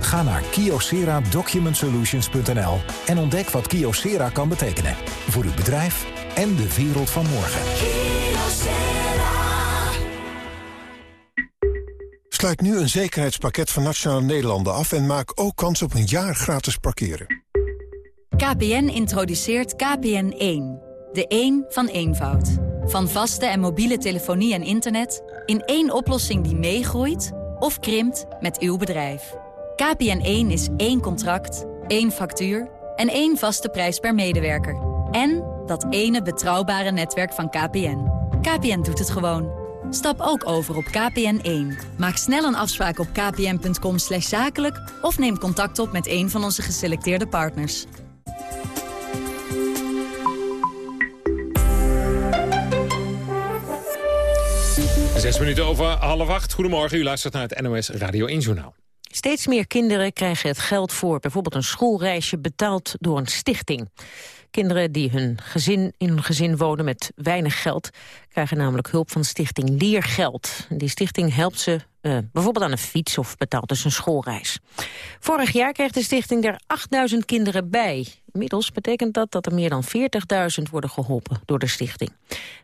Ga naar kiosera.documentsolutions.nl en ontdek wat Kyocera kan betekenen. Voor uw bedrijf en de wereld van morgen. Sluit nu een zekerheidspakket van Nationale Nederlanden af... en maak ook kans op een jaar gratis parkeren. KPN introduceert KPN1. De 1 van eenvoud. Van vaste en mobiele telefonie en internet... in één oplossing die meegroeit of krimpt met uw bedrijf. KPN1 is één contract, één factuur en één vaste prijs per medewerker. En dat ene betrouwbare netwerk van KPN. KPN doet het gewoon. Stap ook over op KPN1. Maak snel een afspraak op kpn.com zakelijk... of neem contact op met een van onze geselecteerde partners. Zes minuten over half acht. Goedemorgen, u luistert naar het NOS Radio 1 Journaal. Steeds meer kinderen krijgen het geld voor bijvoorbeeld een schoolreisje betaald door een stichting. Kinderen die hun gezin, in hun gezin wonen met weinig geld... krijgen namelijk hulp van stichting Leergeld. Die stichting helpt ze uh, bijvoorbeeld aan een fiets of betaalt dus een schoolreis. Vorig jaar kreeg de stichting er 8000 kinderen bij. Inmiddels betekent dat dat er meer dan 40.000 worden geholpen door de stichting.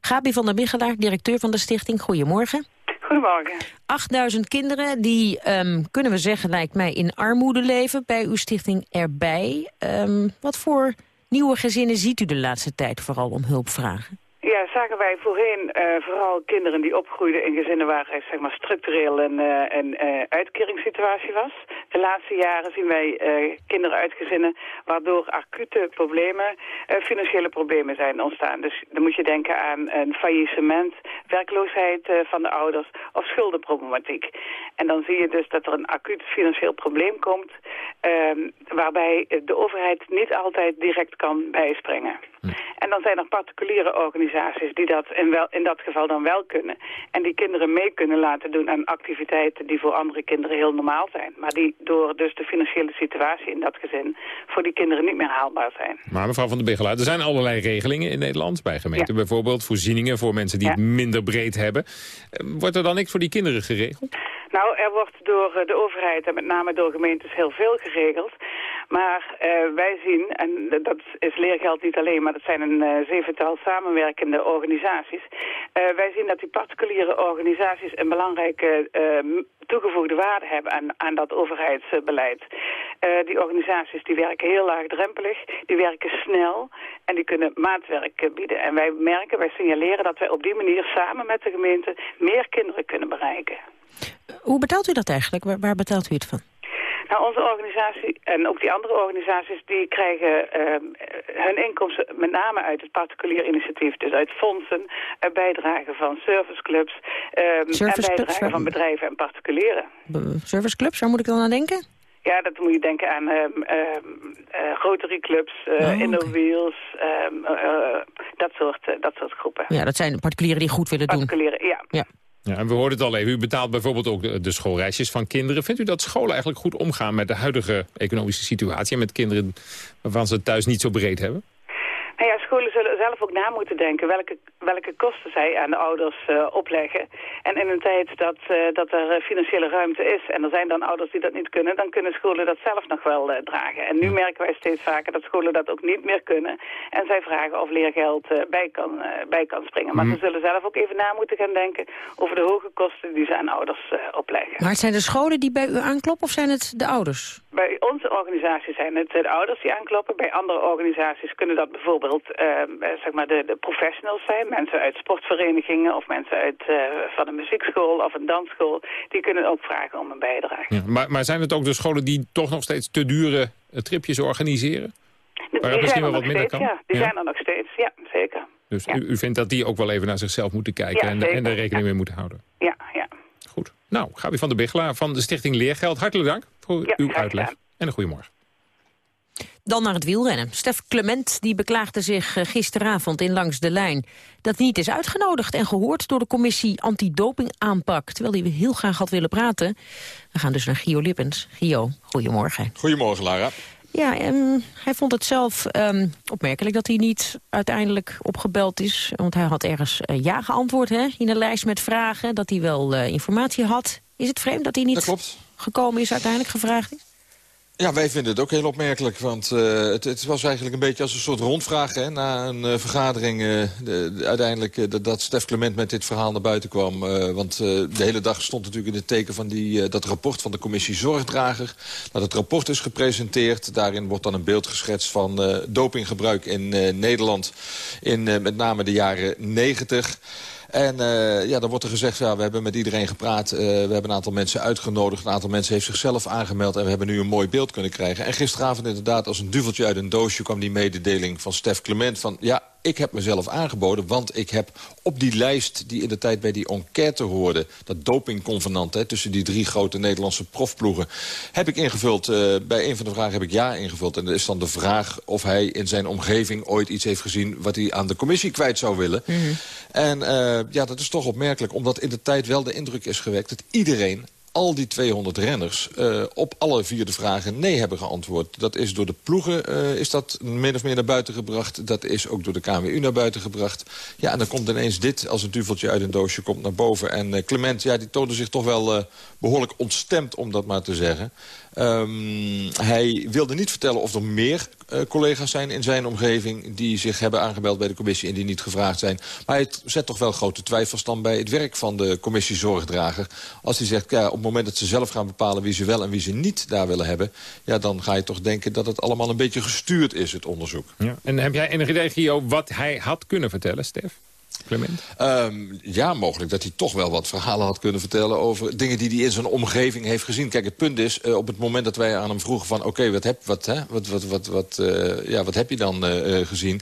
Gabi van der Michelaar, directeur van de stichting, goedemorgen. Goedemorgen. 8000 kinderen die, um, kunnen we zeggen, lijkt mij in armoede leven. Bij uw stichting erbij. Um, wat voor nieuwe gezinnen ziet u de laatste tijd vooral om hulp vragen? Ja, zagen wij voorheen uh, vooral kinderen die opgroeiden in gezinnen waar er zeg maar, structureel een, een uh, uitkeringssituatie was. De laatste jaren zien wij kinderen uit gezinnen waardoor acute problemen, financiële problemen zijn ontstaan. Dus dan moet je denken aan een faillissement, werkloosheid van de ouders of schuldenproblematiek. En dan zie je dus dat er een acuut financieel probleem komt ehm, waarbij de overheid niet altijd direct kan bijspringen. Hm. En dan zijn er particuliere organisaties die dat in, wel, in dat geval dan wel kunnen. En die kinderen mee kunnen laten doen aan activiteiten die voor andere kinderen heel normaal zijn. Maar die door dus de financiële situatie in dat gezin voor die kinderen niet meer haalbaar zijn. Maar mevrouw Van der Biggelaar, er zijn allerlei regelingen in Nederland bij gemeenten. Bijvoorbeeld voorzieningen voor mensen die het minder breed hebben. Eh, wordt er dan niks voor die kinderen geregeld? Nou, er wordt door eh, de overheid en met name door gemeentes heel veel geregeld. Maar uh, wij zien, en dat is leergeld niet alleen, maar dat zijn een uh, zevental samenwerkende organisaties. Wij zien dat die particuliere organisaties een belangrijke toegevoegde waarde hebben aan, aan dat overheidsbeleid. die organisaties die werken heel laagdrempelig, die werken snel en die kunnen maatwerk bieden. En wij merken, wij signaleren dat wij op die manier samen met de gemeente meer kinderen kunnen bereiken. Hoe betaalt u dat eigenlijk? Waar, waar betaalt u het van? Nou, onze organisatie en ook die andere organisaties... die krijgen uh, hun inkomsten met name uit het particulier initiatief. Dus uit fondsen, uh, bijdragen van serviceclubs... Uh, en bijdragen van bedrijven en particulieren. serviceclubs, waar moet ik dan aan denken? Ja, dat moet je denken aan uh, uh, Rotary Clubs, uh, oh, Wheels, dat, soort, dat soort groepen. Ja, dat zijn particulieren die goed willen doen. Particulieren, ja. ja. Ja, en we hoorden het al even, u betaalt bijvoorbeeld ook de, schoolreisjes van kinderen. Vindt u dat scholen eigenlijk goed omgaan met de huidige economische situatie... en met kinderen waarvan ze het thuis niet zo breed hebben? Nou ja, scholen zullen zelf ook na moeten denken welke, welke kosten zij aan de ouders uh, opleggen. En in een tijd dat, uh, dat er financiële ruimte is en er zijn dan ouders die dat niet kunnen, dan kunnen scholen dat zelf nog wel uh, dragen. En nu merken wij steeds vaker dat scholen dat ook niet meer kunnen. En zij vragen of leergeld bij, kan, bij kan springen. Maar mm. ze zullen zelf ook even na moeten gaan denken over de hoge kosten die ze aan ouders opleggen. Maar het zijn de scholen die bij u aankloppen of zijn het de ouders? Bij onze organisatie zijn het de ouders die aankloppen. Bij andere organisaties kunnen dat bijvoorbeeld zeg maar de, de professionals zijn mensen uit sportverenigingen of mensen uit, uh, van een muziekschool of een dansschool, die kunnen ook vragen om een bijdrage. Ja, maar, maar zijn het ook de scholen die toch nog steeds te dure eh, tripjes organiseren? Waar die misschien wel wat minder kan? Ja, die zijn er nog steeds, ja, zeker. Dus u, u, vindt dat die ook wel even naar zichzelf moeten kijken en, en er rekening mee moeten houden? Ja, ja. Goed. Nou, Gabi van der Biggelaar van de Stichting Leergeld. Hartelijk dank voor uw uitleg. En een goede morgen. Dan naar het wielrennen. Stef Clement die beklaagde zich eh, gisteravond in Langs de Lijn... dat niet is uitgenodigd en gehoord door de commissie antidoping aanpak... terwijl hij heel graag had willen praten. We gaan dus naar Gio Lippens. Gio, goedemorgen. Goedemorgen, Lara. Ja, um, hij vond het zelf um, opmerkelijk dat hij niet uiteindelijk opgebeld is. Want hij had ergens uh, ja geantwoord hè, in een lijst met vragen. Dat hij wel uh, informatie had. Is het vreemd dat hij niet gekomen is uiteindelijk gevraagd is? Ja, wij vinden het ook heel opmerkelijk. Want uh, het, het, was eigenlijk een beetje als een soort rondvraag. Hè, na een uh, vergadering uh, de, de, uiteindelijk dat Stef Clement met dit verhaal naar buiten kwam. want de hele dag stond natuurlijk in het teken van die, dat rapport van de commissie Zorgdrager. Dat het rapport is gepresenteerd. Daarin wordt dan een beeld geschetst van dopinggebruik in Nederland. In met name de jaren negentig. En uh, ja, dan wordt er gezegd, ja, we hebben met iedereen gepraat. Uh, we hebben een aantal mensen uitgenodigd. Een aantal mensen heeft zichzelf aangemeld. En we hebben nu een mooi beeld kunnen krijgen. En gisteravond inderdaad, als een duveltje uit een doosje... kwam die mededeling van Stef Clement van... ja, ik heb mezelf aangeboden, want ik heb op die lijst... die in de tijd bij die enquête hoorde... dat dopingconvenant tussen die drie grote Nederlandse profploegen... heb ik ingevuld, uh, bij een van de vragen heb ik ja ingevuld. En dat is dan de vraag of hij in zijn omgeving ooit iets heeft gezien... wat hij aan de commissie kwijt zou willen. Mm -hmm. En uh, ja, dat is toch opmerkelijk, omdat in de tijd wel de indruk is gewekt... dat iedereen al die 200 renners uh, op alle vier de vragen nee hebben geantwoord. Dat is door de ploegen uh, is dat min of meer naar buiten gebracht. Dat is ook door de KWU naar buiten gebracht. Ja, en dan komt ineens dit als een duveltje uit een doosje komt naar boven. En uh, Clement, ja, die toonde zich toch wel behoorlijk ontstemd, om dat maar te zeggen. Um, hij wilde niet vertellen of er meer uh, collega's zijn in zijn omgeving... die zich hebben aangebeld bij de commissie en die niet gevraagd zijn. Maar hij zet toch wel grote twijfels dan bij het werk van de commissie Zorgdrager. Als hij zegt, ja, op het moment dat ze zelf gaan bepalen... wie ze wel en wie ze niet daar willen hebben... Ja, dan ga je toch denken dat het allemaal een beetje gestuurd is, het onderzoek. Ja. En heb jij enig idee, Gio, wat hij had kunnen vertellen, Stef? Clement? Ehm, ja, mogelijk dat hij toch wel wat verhalen had kunnen vertellen... over dingen die hij in zijn omgeving heeft gezien. Kijk, het punt is, uh, op het moment dat wij aan hem vroegen van... oké, wat, heb, wat, hè, wat, wat, wat, wat, uh, ja, wat heb je dan uh, gezien?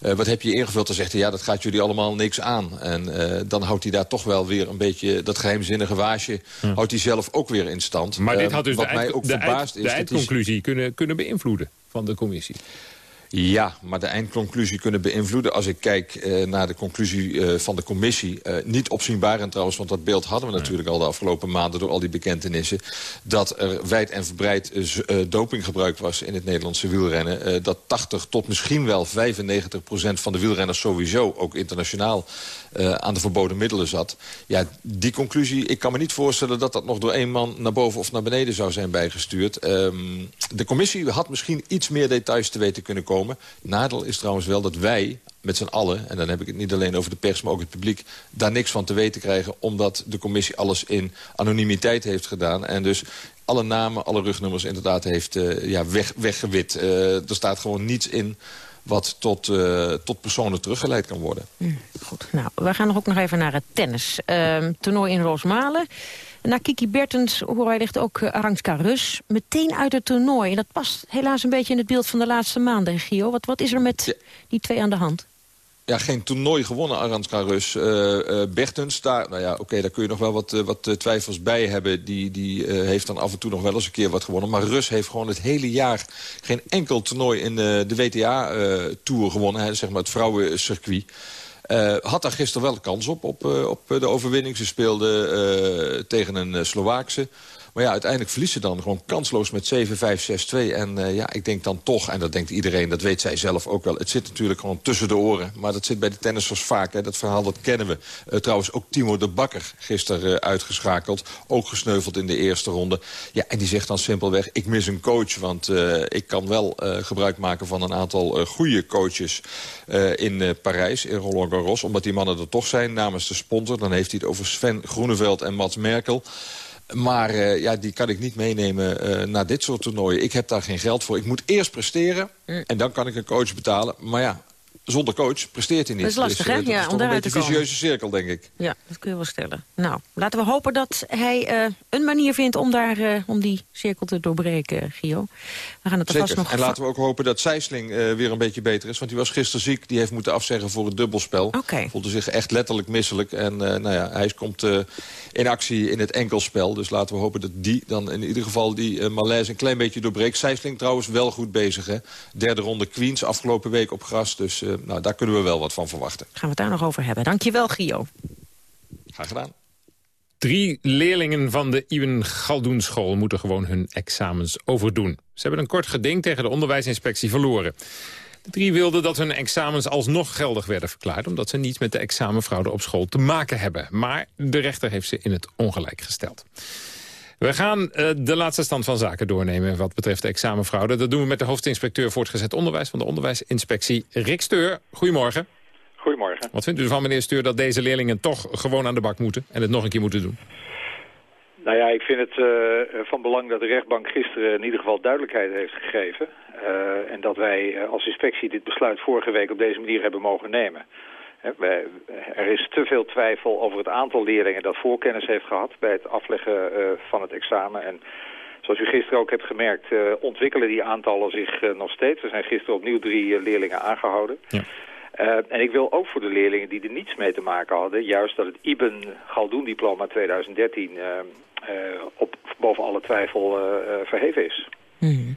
wat heb je ingevuld? Dan zegt hij, ja, dat gaat jullie allemaal niks aan. En dan houdt hij daar toch wel weer een beetje... dat geheimzinnige waasje hm. houdt hij zelf ook weer in stand. Maar dit had dus wat de, mij ook de, verbaasd de, is, de eindconclusie kunnen, kunnen beïnvloeden van de commissie. Ja, maar de eindconclusie kunnen beïnvloeden. Als ik kijk uh, naar de conclusie uh, van de commissie... Uh, niet opzienbarend trouwens, want dat beeld hadden we natuurlijk al de afgelopen maanden... door al die bekentenissen, dat er wijd en verbreid dopinggebruik was in het Nederlandse wielrennen. dat 80 tot misschien wel 95 procent van de wielrenners sowieso, ook internationaal... aan de verboden middelen zat. Ja, die conclusie, ik kan me niet voorstellen dat dat nog door één man... naar boven of naar beneden zou zijn bijgestuurd. Um, de commissie had misschien iets meer details te weten kunnen komen. Nadeel is trouwens wel dat wij met z'n allen, en dan heb ik het niet alleen over de pers... maar ook het publiek, daar niks van te weten krijgen... omdat de commissie alles in anonimiteit heeft gedaan. En dus alle namen, alle rugnummers inderdaad heeft uh, ja, weg, weggewit. Uh, er staat gewoon niets in wat tot, uh, tot personen teruggeleid kan worden. Mm, goed, nou, we gaan nog ook nog even naar het tennis. Ehm, toernooi in Roosmalen. Na Kiki Bertens horen wij ligt ook uh, Aranska Rus. Meteen uit het toernooi. En dat past helaas een beetje in het beeld van de laatste maanden, Gio. Wat, wat is er met die twee aan de hand? Ja, geen toernooi gewonnen, Aranska Rus. Uh, uh, Bertens, daar, nou ja, oké, daar kun je nog wel wat, uh, wat twijfels bij hebben. Die, die heeft dan af en toe nog wel eens een keer wat gewonnen. Maar Rus heeft gewoon het hele jaar geen enkel toernooi in de WTA-tour gewonnen. Hè, zeg maar het vrouwencircuit. Uh, had daar gisteren wel kans op, op, op de overwinning. Ze speelde tegen een Slovaakse. Maar ja, uiteindelijk verliezen ze dan gewoon kansloos met 7-5, 6-2. En uh, ja, ik denk dan toch, en dat denkt iedereen, dat weet zij zelf ook wel... het zit natuurlijk gewoon tussen de oren. Maar dat zit bij de tennissers vaak, hè, dat verhaal dat kennen we. Uh, trouwens, ook Timo de Bakker gisteren uh, uitgeschakeld. Ook gesneuveld in de eerste ronde. Ja, en die zegt dan simpelweg, ik mis een coach. Want ik kan wel gebruik maken van een aantal goede coaches in Parijs, in Roland Garros. Omdat die mannen er toch zijn namens de sponsor. Dan heeft hij het over Sven Groeneveld en Mats Merkel. Maar uh, ja, die kan ik niet meenemen uh, naar dit soort toernooien. Ik heb daar geen geld voor. Ik moet eerst presteren mm. en dan kan ik een coach betalen. Maar ja, zonder coach presteert hij niet. Dat is lastig, dus, hè? Dat ja, toch een beetje een vicieuze cirkel, denk ik. Ja, dat kun je wel stellen. Nou, laten we hopen dat hij uh, een manier vindt om, daar, uh, om die cirkel te doorbreken, Gio. We gaan het er vast nog... En laten we ook hopen dat Sijsling weer een beetje beter is. Want die was gisteren ziek. Die heeft moeten afzeggen voor het dubbelspel. Okay. Voelde zich echt letterlijk misselijk. En nou ja, hij komt in actie in het enkelspel. Dus laten we hopen dat die dan in ieder geval die malaise een klein beetje doorbreekt. Sijsling trouwens wel goed bezig, hè. Derde ronde Queens afgelopen week op gras. Dus nou, daar kunnen we wel wat van verwachten. Gaan we het daar nog over hebben. Dankjewel, Gio. Graag gedaan. Drie leerlingen van de Ibn Galdoen school moeten gewoon hun examens overdoen. Ze hebben een kort geding tegen de onderwijsinspectie verloren. De drie wilden dat hun examens alsnog geldig werden verklaard... omdat ze niets met de examenfraude op school te maken hebben. Maar de rechter heeft ze in het ongelijk gesteld. We gaan uh, de laatste stand van zaken doornemen wat betreft de examenfraude. Dat doen we met de hoofdinspecteur voortgezet onderwijs van de onderwijsinspectie, Rick Steur. Goedemorgen. Goedemorgen. Wat vindt u ervan, meneer Steur, dat deze leerlingen toch gewoon aan de bak moeten en het nog een keer moeten doen? Nou ja, ik vind het uh, van belang dat de rechtbank gisteren in ieder geval duidelijkheid heeft gegeven. Uh, en dat wij als inspectie dit besluit vorige week op deze manier hebben mogen nemen. Er is te veel twijfel over het aantal leerlingen dat voorkennis heeft gehad bij het afleggen uh, van het examen. En zoals u gisteren ook hebt gemerkt, uh, ontwikkelen die aantallen zich uh, nog steeds. Er zijn gisteren opnieuw drie leerlingen aangehouden. Ja. en ik wil ook voor de leerlingen die er niets mee te maken hadden, juist dat het IBEN Galdoen diploma 2013 op boven alle twijfel verheven is. Mm.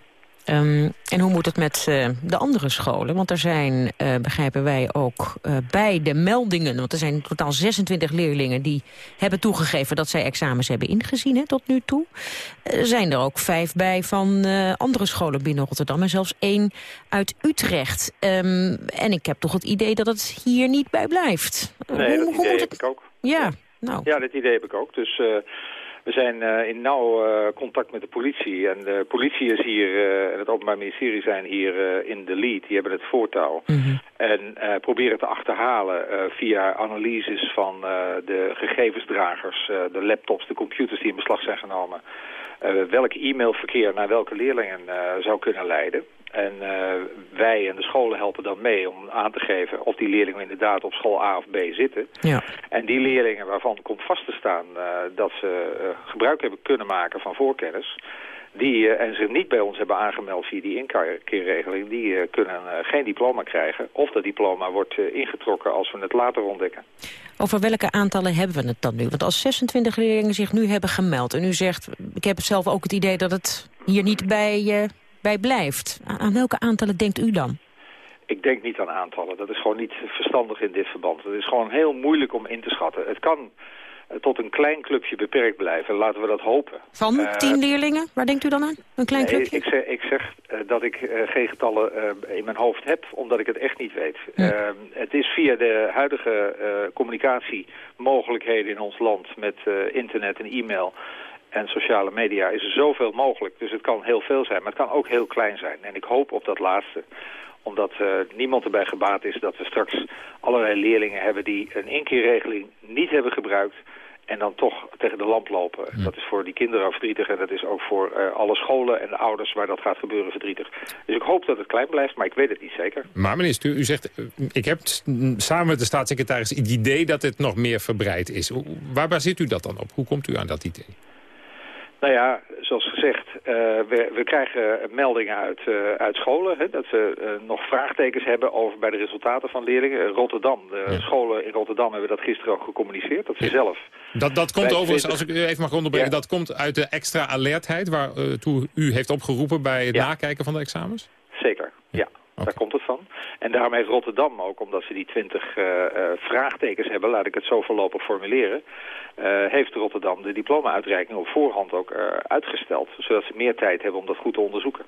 Um, en hoe moet het met uh, de andere scholen? Want er zijn, uh, begrijpen wij ook, uh, bij de meldingen... want er zijn totaal 26 leerlingen die hebben toegegeven... dat zij examens hebben ingezien hè, tot nu toe. Zijn er ook vijf bij van andere scholen binnen Rotterdam... en zelfs één uit Utrecht. Um, en ik heb toch het idee dat het hier niet bij blijft. Nee, hoe, dat idee heb het... ik ook. Ja, nou. Ja, dat idee heb ik ook. Dus... We zijn uh, in nauw uh, contact met de politie. En de politie is hier, uh, en het Openbaar Ministerie zijn hier in de lead. Die hebben het voortouw. Mm -hmm. En proberen te achterhalen via analyses van de gegevensdragers... de laptops, de computers die in beslag zijn genomen... welk e-mailverkeer naar welke leerlingen zou kunnen leiden. En wij en de scholen helpen dan mee om aan te geven of die leerlingen inderdaad op school A of B zitten. Ja. En die leerlingen waarvan komt vast te staan dat ze gebruik hebben kunnen maken van voorkennis die en zich niet bij ons hebben aangemeld via die inkeerregeling, die kunnen geen diploma krijgen. Of dat diploma wordt ingetrokken als we het later ontdekken. Over welke aantallen hebben we het dan nu? Want als 26 leerlingen zich nu hebben gemeld en u zegt, ik heb zelf ook het idee dat het hier niet bij, bij blijft. Aan welke aantallen denkt u dan? Ik denk niet aan aantallen. Dat is gewoon niet verstandig in dit verband. Het is gewoon heel moeilijk om in te schatten. Het kan tot een klein clubje beperkt blijven. Laten we dat hopen. Van uh, tien leerlingen? Waar denkt u dan aan? Een klein nee, clubje? Ik zeg, ik zeg uh, dat ik uh, geen getallen in mijn hoofd heb, omdat ik het echt niet weet. Ja. het is via de huidige communicatiemogelijkheden in ons land met internet en e-mail en sociale media is er zoveel mogelijk. Dus het kan heel veel zijn, maar het kan ook heel klein zijn. En ik hoop op dat laatste omdat uh, niemand erbij gebaat is dat we straks allerlei leerlingen hebben die een inkeerregeling niet hebben gebruikt en dan toch tegen de lamp lopen. Ja. Dat is voor die kinderen verdrietig en dat is ook voor uh, alle scholen en de ouders waar dat gaat gebeuren verdrietig. Dus ik hoop dat het klein blijft, maar ik weet het niet zeker. Maar minister, u zegt, ik heb samen met de staatssecretaris het idee dat het nog meer verbreid is. Waar baseert u dat dan op? Hoe komt u aan dat idee? Nou ja, zoals gezegd, uh, we, we, krijgen meldingen uit, uh, uit scholen... Hè, dat ze uh, nog vraagtekens hebben over bij de resultaten van leerlingen. Rotterdam, de ja. scholen in Rotterdam hebben dat gisteren ook gecommuniceerd. Dat ze ja. zelf... Dat, dat komt overigens, als ik u even mag onderbreken... dat komt uit de extra alertheid waartoe u heeft opgeroepen... bij het nakijken van de examens? Zeker, ja. Okay. Daar komt het van. En daarom heeft Rotterdam ook, omdat ze die twintig uh, vraagtekens hebben, laat ik het zo voorlopig formuleren, uh, heeft Rotterdam de diploma-uitreiking op voorhand ook uitgesteld, zodat ze meer tijd hebben om dat goed te onderzoeken.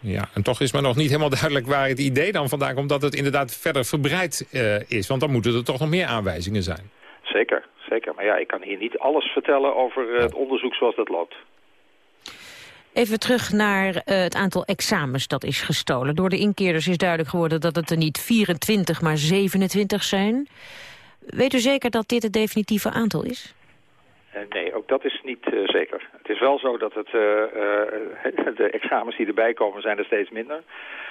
Ja, en toch is maar nog niet helemaal duidelijk waar het idee dan vandaan komt dat het inderdaad verder verbreid is. Want dan moeten er toch nog meer aanwijzingen zijn. Zeker, zeker. Maar ja, ik kan hier niet alles vertellen over het onderzoek zoals dat loopt. Even terug naar uh, het aantal examens dat is gestolen. Door de inkeerders is duidelijk geworden dat het er niet 24, maar 27 zijn. Weet u zeker dat dit het definitieve aantal is? Uh, nee, ook dat is niet uh, zeker. Het is wel zo dat het, *laughs* de examens die erbij komen zijn er steeds minder.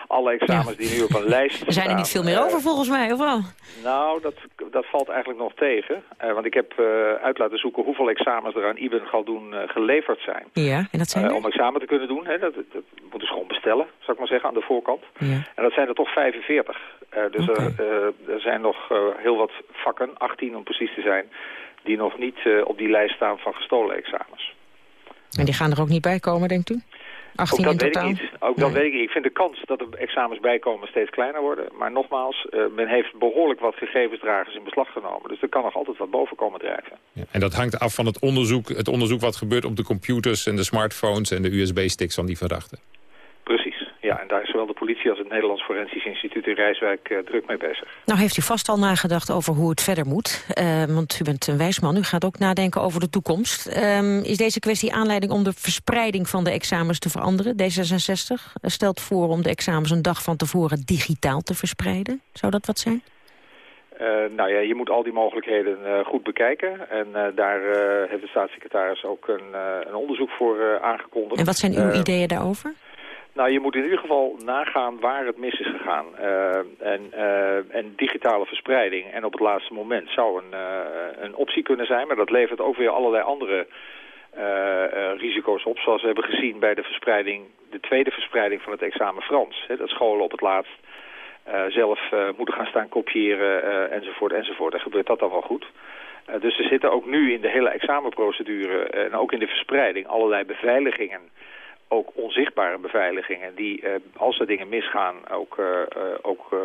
Alle examens ja. die nu op een lijst *laughs* staan... Er zijn er niet veel meer over volgens mij, of wel? Nou, dat, dat valt eigenlijk nog tegen. want ik heb uit laten zoeken hoeveel examens er aan Ibn Galdoen geleverd zijn. Ja, en dat zijn Om examen te kunnen doen, hè, dat, dat moeten ze gewoon bestellen, zou ik maar zeggen, aan de voorkant. Ja. En dat zijn er toch 45. dus okay. er zijn nog heel wat vakken, 18 om precies te zijn die nog niet uh, op die lijst staan van gestolen examens. En die gaan er ook niet bij komen, denkt u? 18 ook dat in totaal? Weet ik niet. Ook dat weet ik niet. Ik vind de kans dat er examens bijkomen steeds kleiner worden. Maar nogmaals, uh, men heeft behoorlijk wat gegevensdragers in beslag genomen. Dus er kan nog altijd wat boven komen drijven. Ja, en dat hangt af van het onderzoek, het onderzoek wat gebeurt op de computers en de smartphones en de USB-sticks van die verdachten. Ja, en daar is zowel de politie als het Nederlands Forensisch Instituut in Rijswijk uh, druk mee bezig. Nou heeft u vast al nagedacht over hoe het verder moet. Uh, want u bent een wijsman, u gaat ook nadenken over de toekomst. Um, is deze kwestie aanleiding om de verspreiding van de examens te veranderen? D66 stelt voor om de examens een dag van tevoren digitaal te verspreiden. Zou dat wat zijn? Uh, nou ja, je moet al die mogelijkheden uh, goed bekijken. En uh, daar heeft de staatssecretaris ook een, een onderzoek voor aangekondigd. En wat zijn uw ideeën daarover? Nou, je moet in ieder geval nagaan waar het mis is gegaan. Uh, en, uh, en digitale verspreiding en op het laatste moment zou een, uh, een optie kunnen zijn. Maar dat levert ook weer allerlei andere risico's op. Zoals we hebben gezien bij de verspreiding, de tweede verspreiding van het examen Frans. Dat scholen op het laatst zelf moeten gaan staan kopiëren enzovoort enzovoort. En gebeurt dat dan wel goed? dus er zitten ook nu in de hele examenprocedure en ook in de verspreiding allerlei beveiligingen ook onzichtbare beveiligingen die, uh, als er dingen misgaan, ook, uh, uh, ook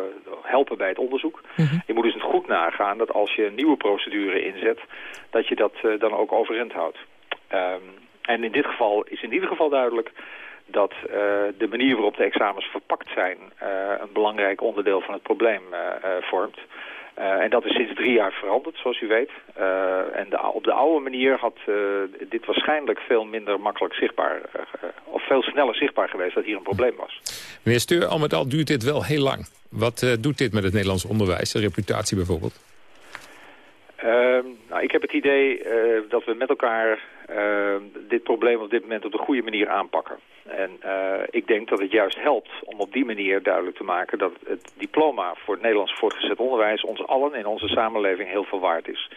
helpen bij het onderzoek. Mhm. Mm -hmm. Je moet dus goed nagaan dat als je een nieuwe procedure inzet, dat je dat dan ook overeind houdt. Um, en in dit geval is in ieder geval duidelijk dat de manier waarop de examens verpakt zijn een belangrijk onderdeel van het probleem vormt. Uh, en dat is sinds drie jaar veranderd, zoals u weet. Uh, en de, op de oude manier had uh, dit waarschijnlijk veel minder makkelijk zichtbaar... of veel sneller zichtbaar geweest dat hier een probleem was. Meneer Steur, al met al duurt dit wel heel lang. Wat doet dit met het Nederlands onderwijs, de reputatie bijvoorbeeld? Ehm, nou ik heb het idee uh, dat we met elkaar uh, dit probleem op dit moment op de goede manier aanpakken. En uh, ik denk dat het juist helpt om op die manier duidelijk te maken dat het diploma voor het Nederlands voortgezet onderwijs ons allen in onze samenleving heel veel waard is.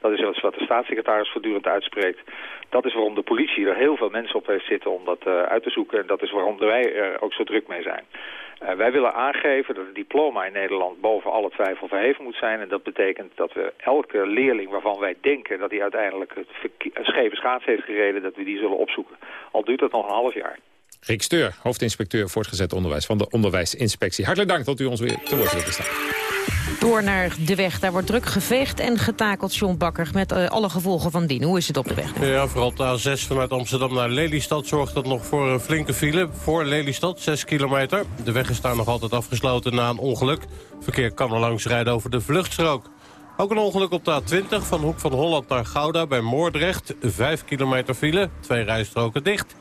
Dat is wat de staatssecretaris voortdurend uitspreekt. Dat is waarom de politie er heel veel mensen op heeft zitten om dat uh, uit te zoeken. En dat is waarom wij er ook zo druk mee zijn. Uh, wij willen aangeven dat het diploma in Nederland boven alle twijfel verheven moet zijn. En dat betekent dat we elke leerling waarvan wij denken dat hij uiteindelijk het scheve schaats heeft gereden, dat we die zullen opzoeken. Al duurt dat nog een half jaar. Rick Steur, hoofdinspecteur voortgezet onderwijs van de Onderwijsinspectie. Hartelijk dank dat u ons weer te woord staan. Door naar de weg. Daar wordt druk geveegd en getakeld, John Bakker... met uh, alle gevolgen van dien. Hoe is het op de weg? Ja, vooral de A6 vanuit Amsterdam naar Lelystad... zorgt dat nog voor een flinke file voor Lelystad, 6 kilometer. De weg is daar nog altijd afgesloten na een ongeluk. Verkeer kan er langs rijden over de vluchtstrook. Ook een ongeluk op de A20 van Hoek van Holland naar Gouda bij Moordrecht. 5 kilometer file, twee rijstroken dicht.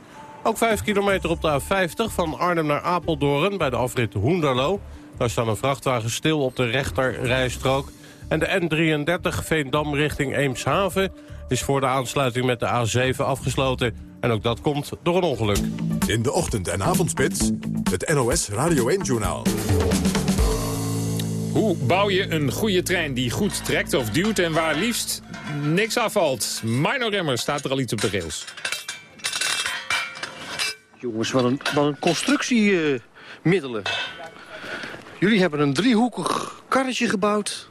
Ook 5 kilometer op de A50 van Arnhem naar Apeldoorn bij de afrit Hoenderlo... Daar staan een vrachtwagen stil op de rechterrijstrook. En de N33 Veendam richting Eemshaven is voor de aansluiting met de A7 afgesloten. En ook dat komt door een ongeluk. In de ochtend- en avondspits, het NOS Radio 1-journaal. Hoe bouw je een goede trein die goed trekt of duwt en waar liefst niks afvalt? Mino Remmer staat er al iets op de rails. Jongens, wat een, wat een constructiemiddelen. Jullie hebben een driehoekig karretje gebouwd.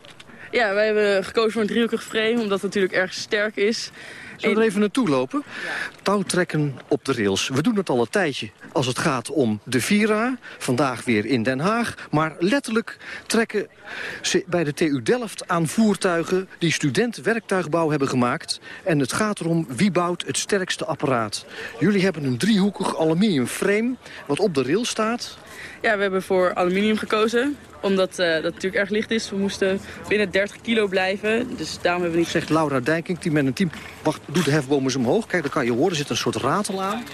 Ja, wij hebben gekozen voor een driehoekig frame, omdat het natuurlijk erg sterk is. Zullen we er even naartoe lopen? Touwtrekken op de rails. We doen het al een tijdje als het gaat om de Vira. Vandaag weer in Den Haag. Maar letterlijk trekken ze bij de TU Delft aan voertuigen... die studenten werktuigbouw hebben gemaakt. En het gaat erom wie bouwt het sterkste apparaat. Jullie hebben een driehoekig aluminium frame wat op de rail staat. Ja, we hebben voor aluminium gekozen omdat uh, dat natuurlijk erg licht is. We moesten binnen 30 kilo blijven. Dus daarom hebben we niet... Zegt Laura Dijking, die met een team... Wacht, doet de hefboom eens omhoog. Kijk, dan kan je horen, er zit een soort ratel aan.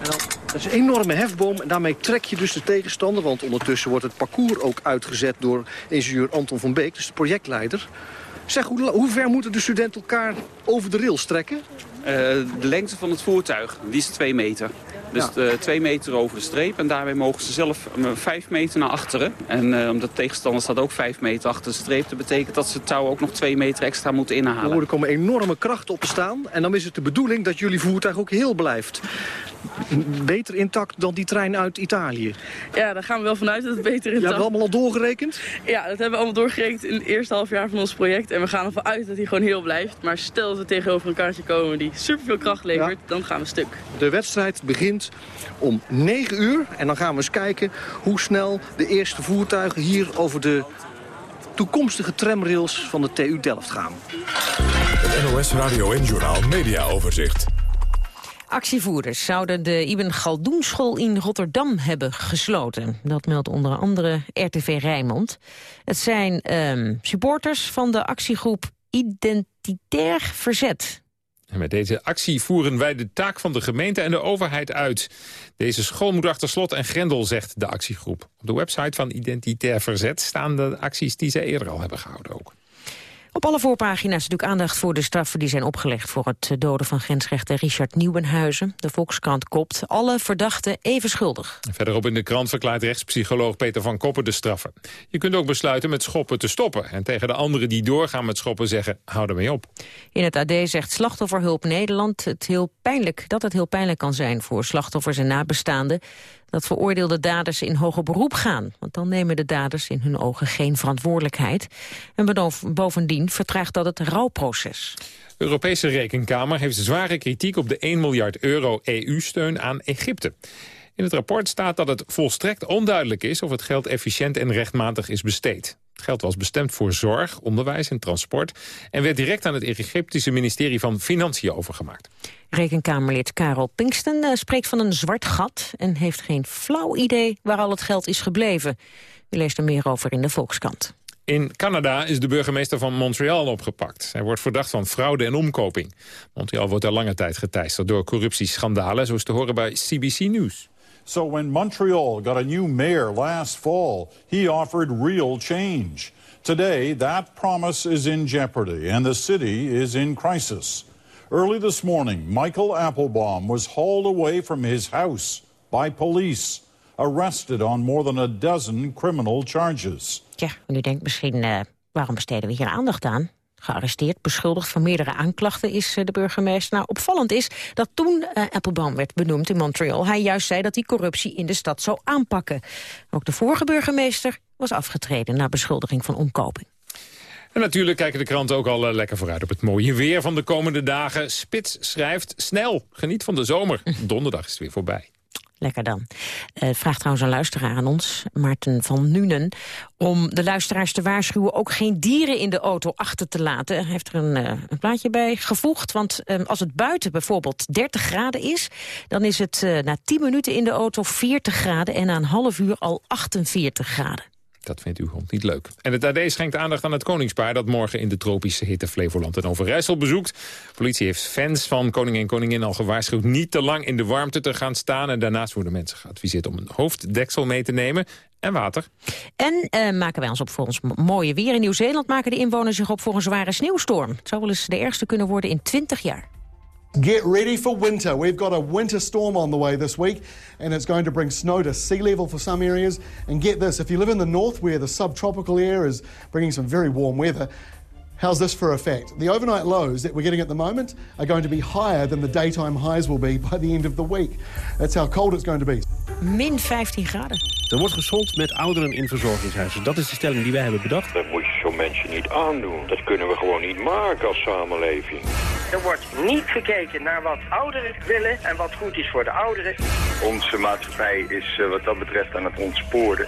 En dan, dat is een enorme hefboom en daarmee trek je dus de tegenstander. Want ondertussen wordt het parcours ook uitgezet door ingenieur Anton van Beek. Dus de projectleider. Zeg, hoe, hoe ver moeten de studenten elkaar over de rails trekken? Uh, de lengte van het voertuig, die is 2 meter. Dus ja. uh, twee meter over de streep. En daarbij mogen ze zelf uh, vijf meter naar achteren. En uh, omdat de tegenstander staat ook vijf meter achter de streep. Dat betekent dat ze het touw ook nog twee meter extra moeten inhalen. Er komen enorme krachten op te staan. En dan is het de bedoeling dat jullie voertuig ook heel blijft. Beter intact dan die trein uit Italië. Ja, daar gaan we wel vanuit dat het beter intact... Je hebt allemaal al doorgerekend? Ja, dat hebben we allemaal doorgerekend in het eerste half jaar van ons project. En we gaan ervan uit dat hij gewoon heel blijft. Maar stel dat we tegenover een kaartje komen die superveel kracht levert, ja. dan gaan we stuk. De wedstrijd begint om 9 uur. En dan gaan we eens kijken hoe snel de eerste voertuigen hier over de toekomstige tramrails van de TU Delft gaan. Het NOS Radio en Journaal Media Overzicht. Actievoerders zouden de Ibn Galdoen school in Rotterdam hebben gesloten. Dat meldt onder andere RTV Rijnmond. Het zijn um, supporters van de actiegroep Identitair Verzet. En met deze actie voeren wij de taak van de gemeente en de overheid uit. Deze school moet achter slot en grendel, zegt de actiegroep. Op de website van Identitair Verzet staan de acties die zij eerder al hebben gehouden ook. Op alle voorpagina's natuurlijk aandacht voor de straffen die zijn opgelegd... voor het doden van grensrechter Richard Nieuwenhuizen. De Volkskrant kopt alle verdachten even schuldig. Verderop in de krant verklaart rechtspsycholoog Peter van Koppen de straffen. Je kunt ook besluiten met schoppen te stoppen... en tegen de anderen die doorgaan met schoppen zeggen, hou ermee op. In het AD zegt Slachtofferhulp Nederland het heel pijnlijk, dat het heel pijnlijk kan zijn... voor slachtoffers en nabestaanden dat veroordeelde daders in hoger beroep gaan. Want dan nemen de daders in hun ogen geen verantwoordelijkheid. En bovendien vertraagt dat het rouwproces. De Europese Rekenkamer heeft zware kritiek op de 1 miljard euro EU-steun aan Egypte. In het rapport staat dat het volstrekt onduidelijk is of het geld efficiënt en rechtmatig is besteed. Het geld was bestemd voor zorg, onderwijs en transport... en werd direct aan het Egyptische ministerie van Financiën overgemaakt. Rekenkamerlid Karel Pinkston uh, spreekt van een zwart gat... en heeft geen flauw idee waar al het geld is gebleven. U leest er meer over in de Volkskrant. In Canada is de burgemeester van Montreal opgepakt. Hij wordt verdacht van fraude en omkoping. Montreal wordt al lange tijd geteisterd door corruptieschandalen... zoals te horen bij CBC News. So when Montreal got a new mayor last fall, he offered real change. Today, that promise is in jeopardy and the city is in crisis. Early this morning, Michael Applebaum was hauled away from his house by police, arrested on more than a dozen criminal charges. Ja, u denkt misschien, uh, waarom besteden we hier aandacht aan? Gearresteerd, beschuldigd van meerdere aanklachten is uh, de burgemeester. Nou, opvallend is dat toen uh, Applebaum werd benoemd in Montreal... hij juist zei dat hij corruptie in de stad zou aanpakken. Ook de vorige burgemeester was afgetreden... na beschuldiging van omkoping. En natuurlijk kijken de kranten ook al uh, lekker vooruit op het mooie weer van de komende dagen. Spits schrijft snel. Geniet van de zomer. *laughs* Donderdag is het weer voorbij. Lekker dan. Uh, vraagt trouwens een luisteraar aan ons, Maarten van Nuenen... om de luisteraars te waarschuwen ook geen dieren in de auto achter te laten. Hij heeft er een, uh, een plaatje bij gevoegd. Want uh, als het buiten bijvoorbeeld 30 graden is... dan is het na 10 minuten in de auto 40 graden... en na een half uur al 48 graden. Dat vindt uw hond niet leuk. En het AD schenkt aandacht aan het koningspaar... dat morgen in de tropische hitte Flevoland en Overijssel bezoekt. Politie heeft fans van koning en koningin al gewaarschuwd... niet te lang in de warmte te gaan staan. En daarnaast worden mensen geadviseerd om een hoofddeksel mee te nemen en water. En uh, maken wij ons op voor ons mooie weer. In Nieuw-Zeeland maken de inwoners zich op voor een zware sneeuwstorm. Het zou wel eens de ergste kunnen worden in 20 jaar. Get ready for winter. We've got a winter storm on the way this week, and it's going to bring snow to sea level for some areas. And get this if you live in the north where the subtropical air is bringing some very warm weather, how's this for a fact? The overnight lows that we're getting at the moment are going to be higher than the daytime highs will be *laughs* by the end of the week. That's how cold it's going to be. Min 15 graden. Er wordt gesold met ouderen in verzorgingshuizen. Dat is de stelling die wij hebben bedacht. Dat moet je zo'n mensen niet aandoen. Dat kunnen we gewoon niet maken als samenleving. Er wordt niet gekeken naar wat ouderen willen en wat goed is voor de ouderen. Onze maatschappij is uh, wat dat betreft aan het ontsporen.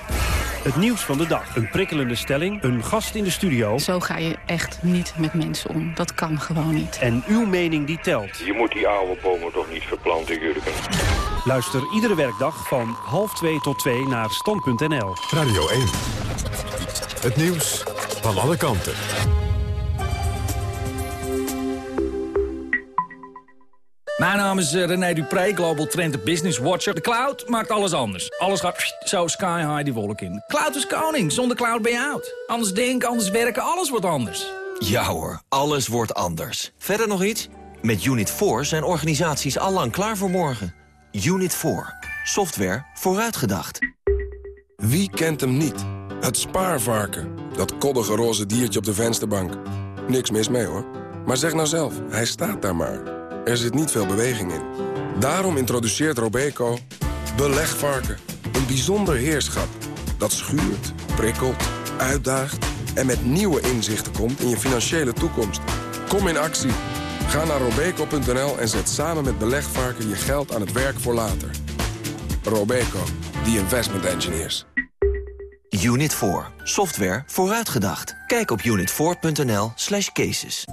Het nieuws van de dag. Een prikkelende stelling, een gast in de studio. Zo ga je echt niet met mensen om. Dat kan gewoon niet. En uw mening die telt. Je moet die oude bomen toch niet verplanten, Jurgen? Luister iedere werkdag van half twee tot twee naar stand.nl. Radio 1. Het nieuws van alle kanten. Mijn naam is René Dupré, Global Trend Business Watcher. De cloud maakt alles anders. Alles gaat zo sky high die wolk in. Cloud is koning, zonder cloud ben je oud. Anders denken, anders werken, alles wordt anders. Ja hoor, alles wordt anders. Verder nog iets? Met Unit 4 zijn organisaties allang klaar voor morgen. Unit 4. Software vooruitgedacht. Wie kent hem niet? Het spaarvarken. Dat koddige roze diertje op de vensterbank. Niks mis mee hoor. Maar zeg nou zelf, hij staat daar maar. Er zit niet veel beweging in. Daarom introduceert Robeco belegvarken. Een bijzonder heerschap dat schuurt, prikkelt, uitdaagt... en met nieuwe inzichten komt in je financiële toekomst. Kom in actie. Ga naar robeco.nl en zet samen met belegvarken je geld aan het werk voor later. Robeco, the investment engineers. Unit 4. Software vooruitgedacht. Kijk op unit4.nl slash cases.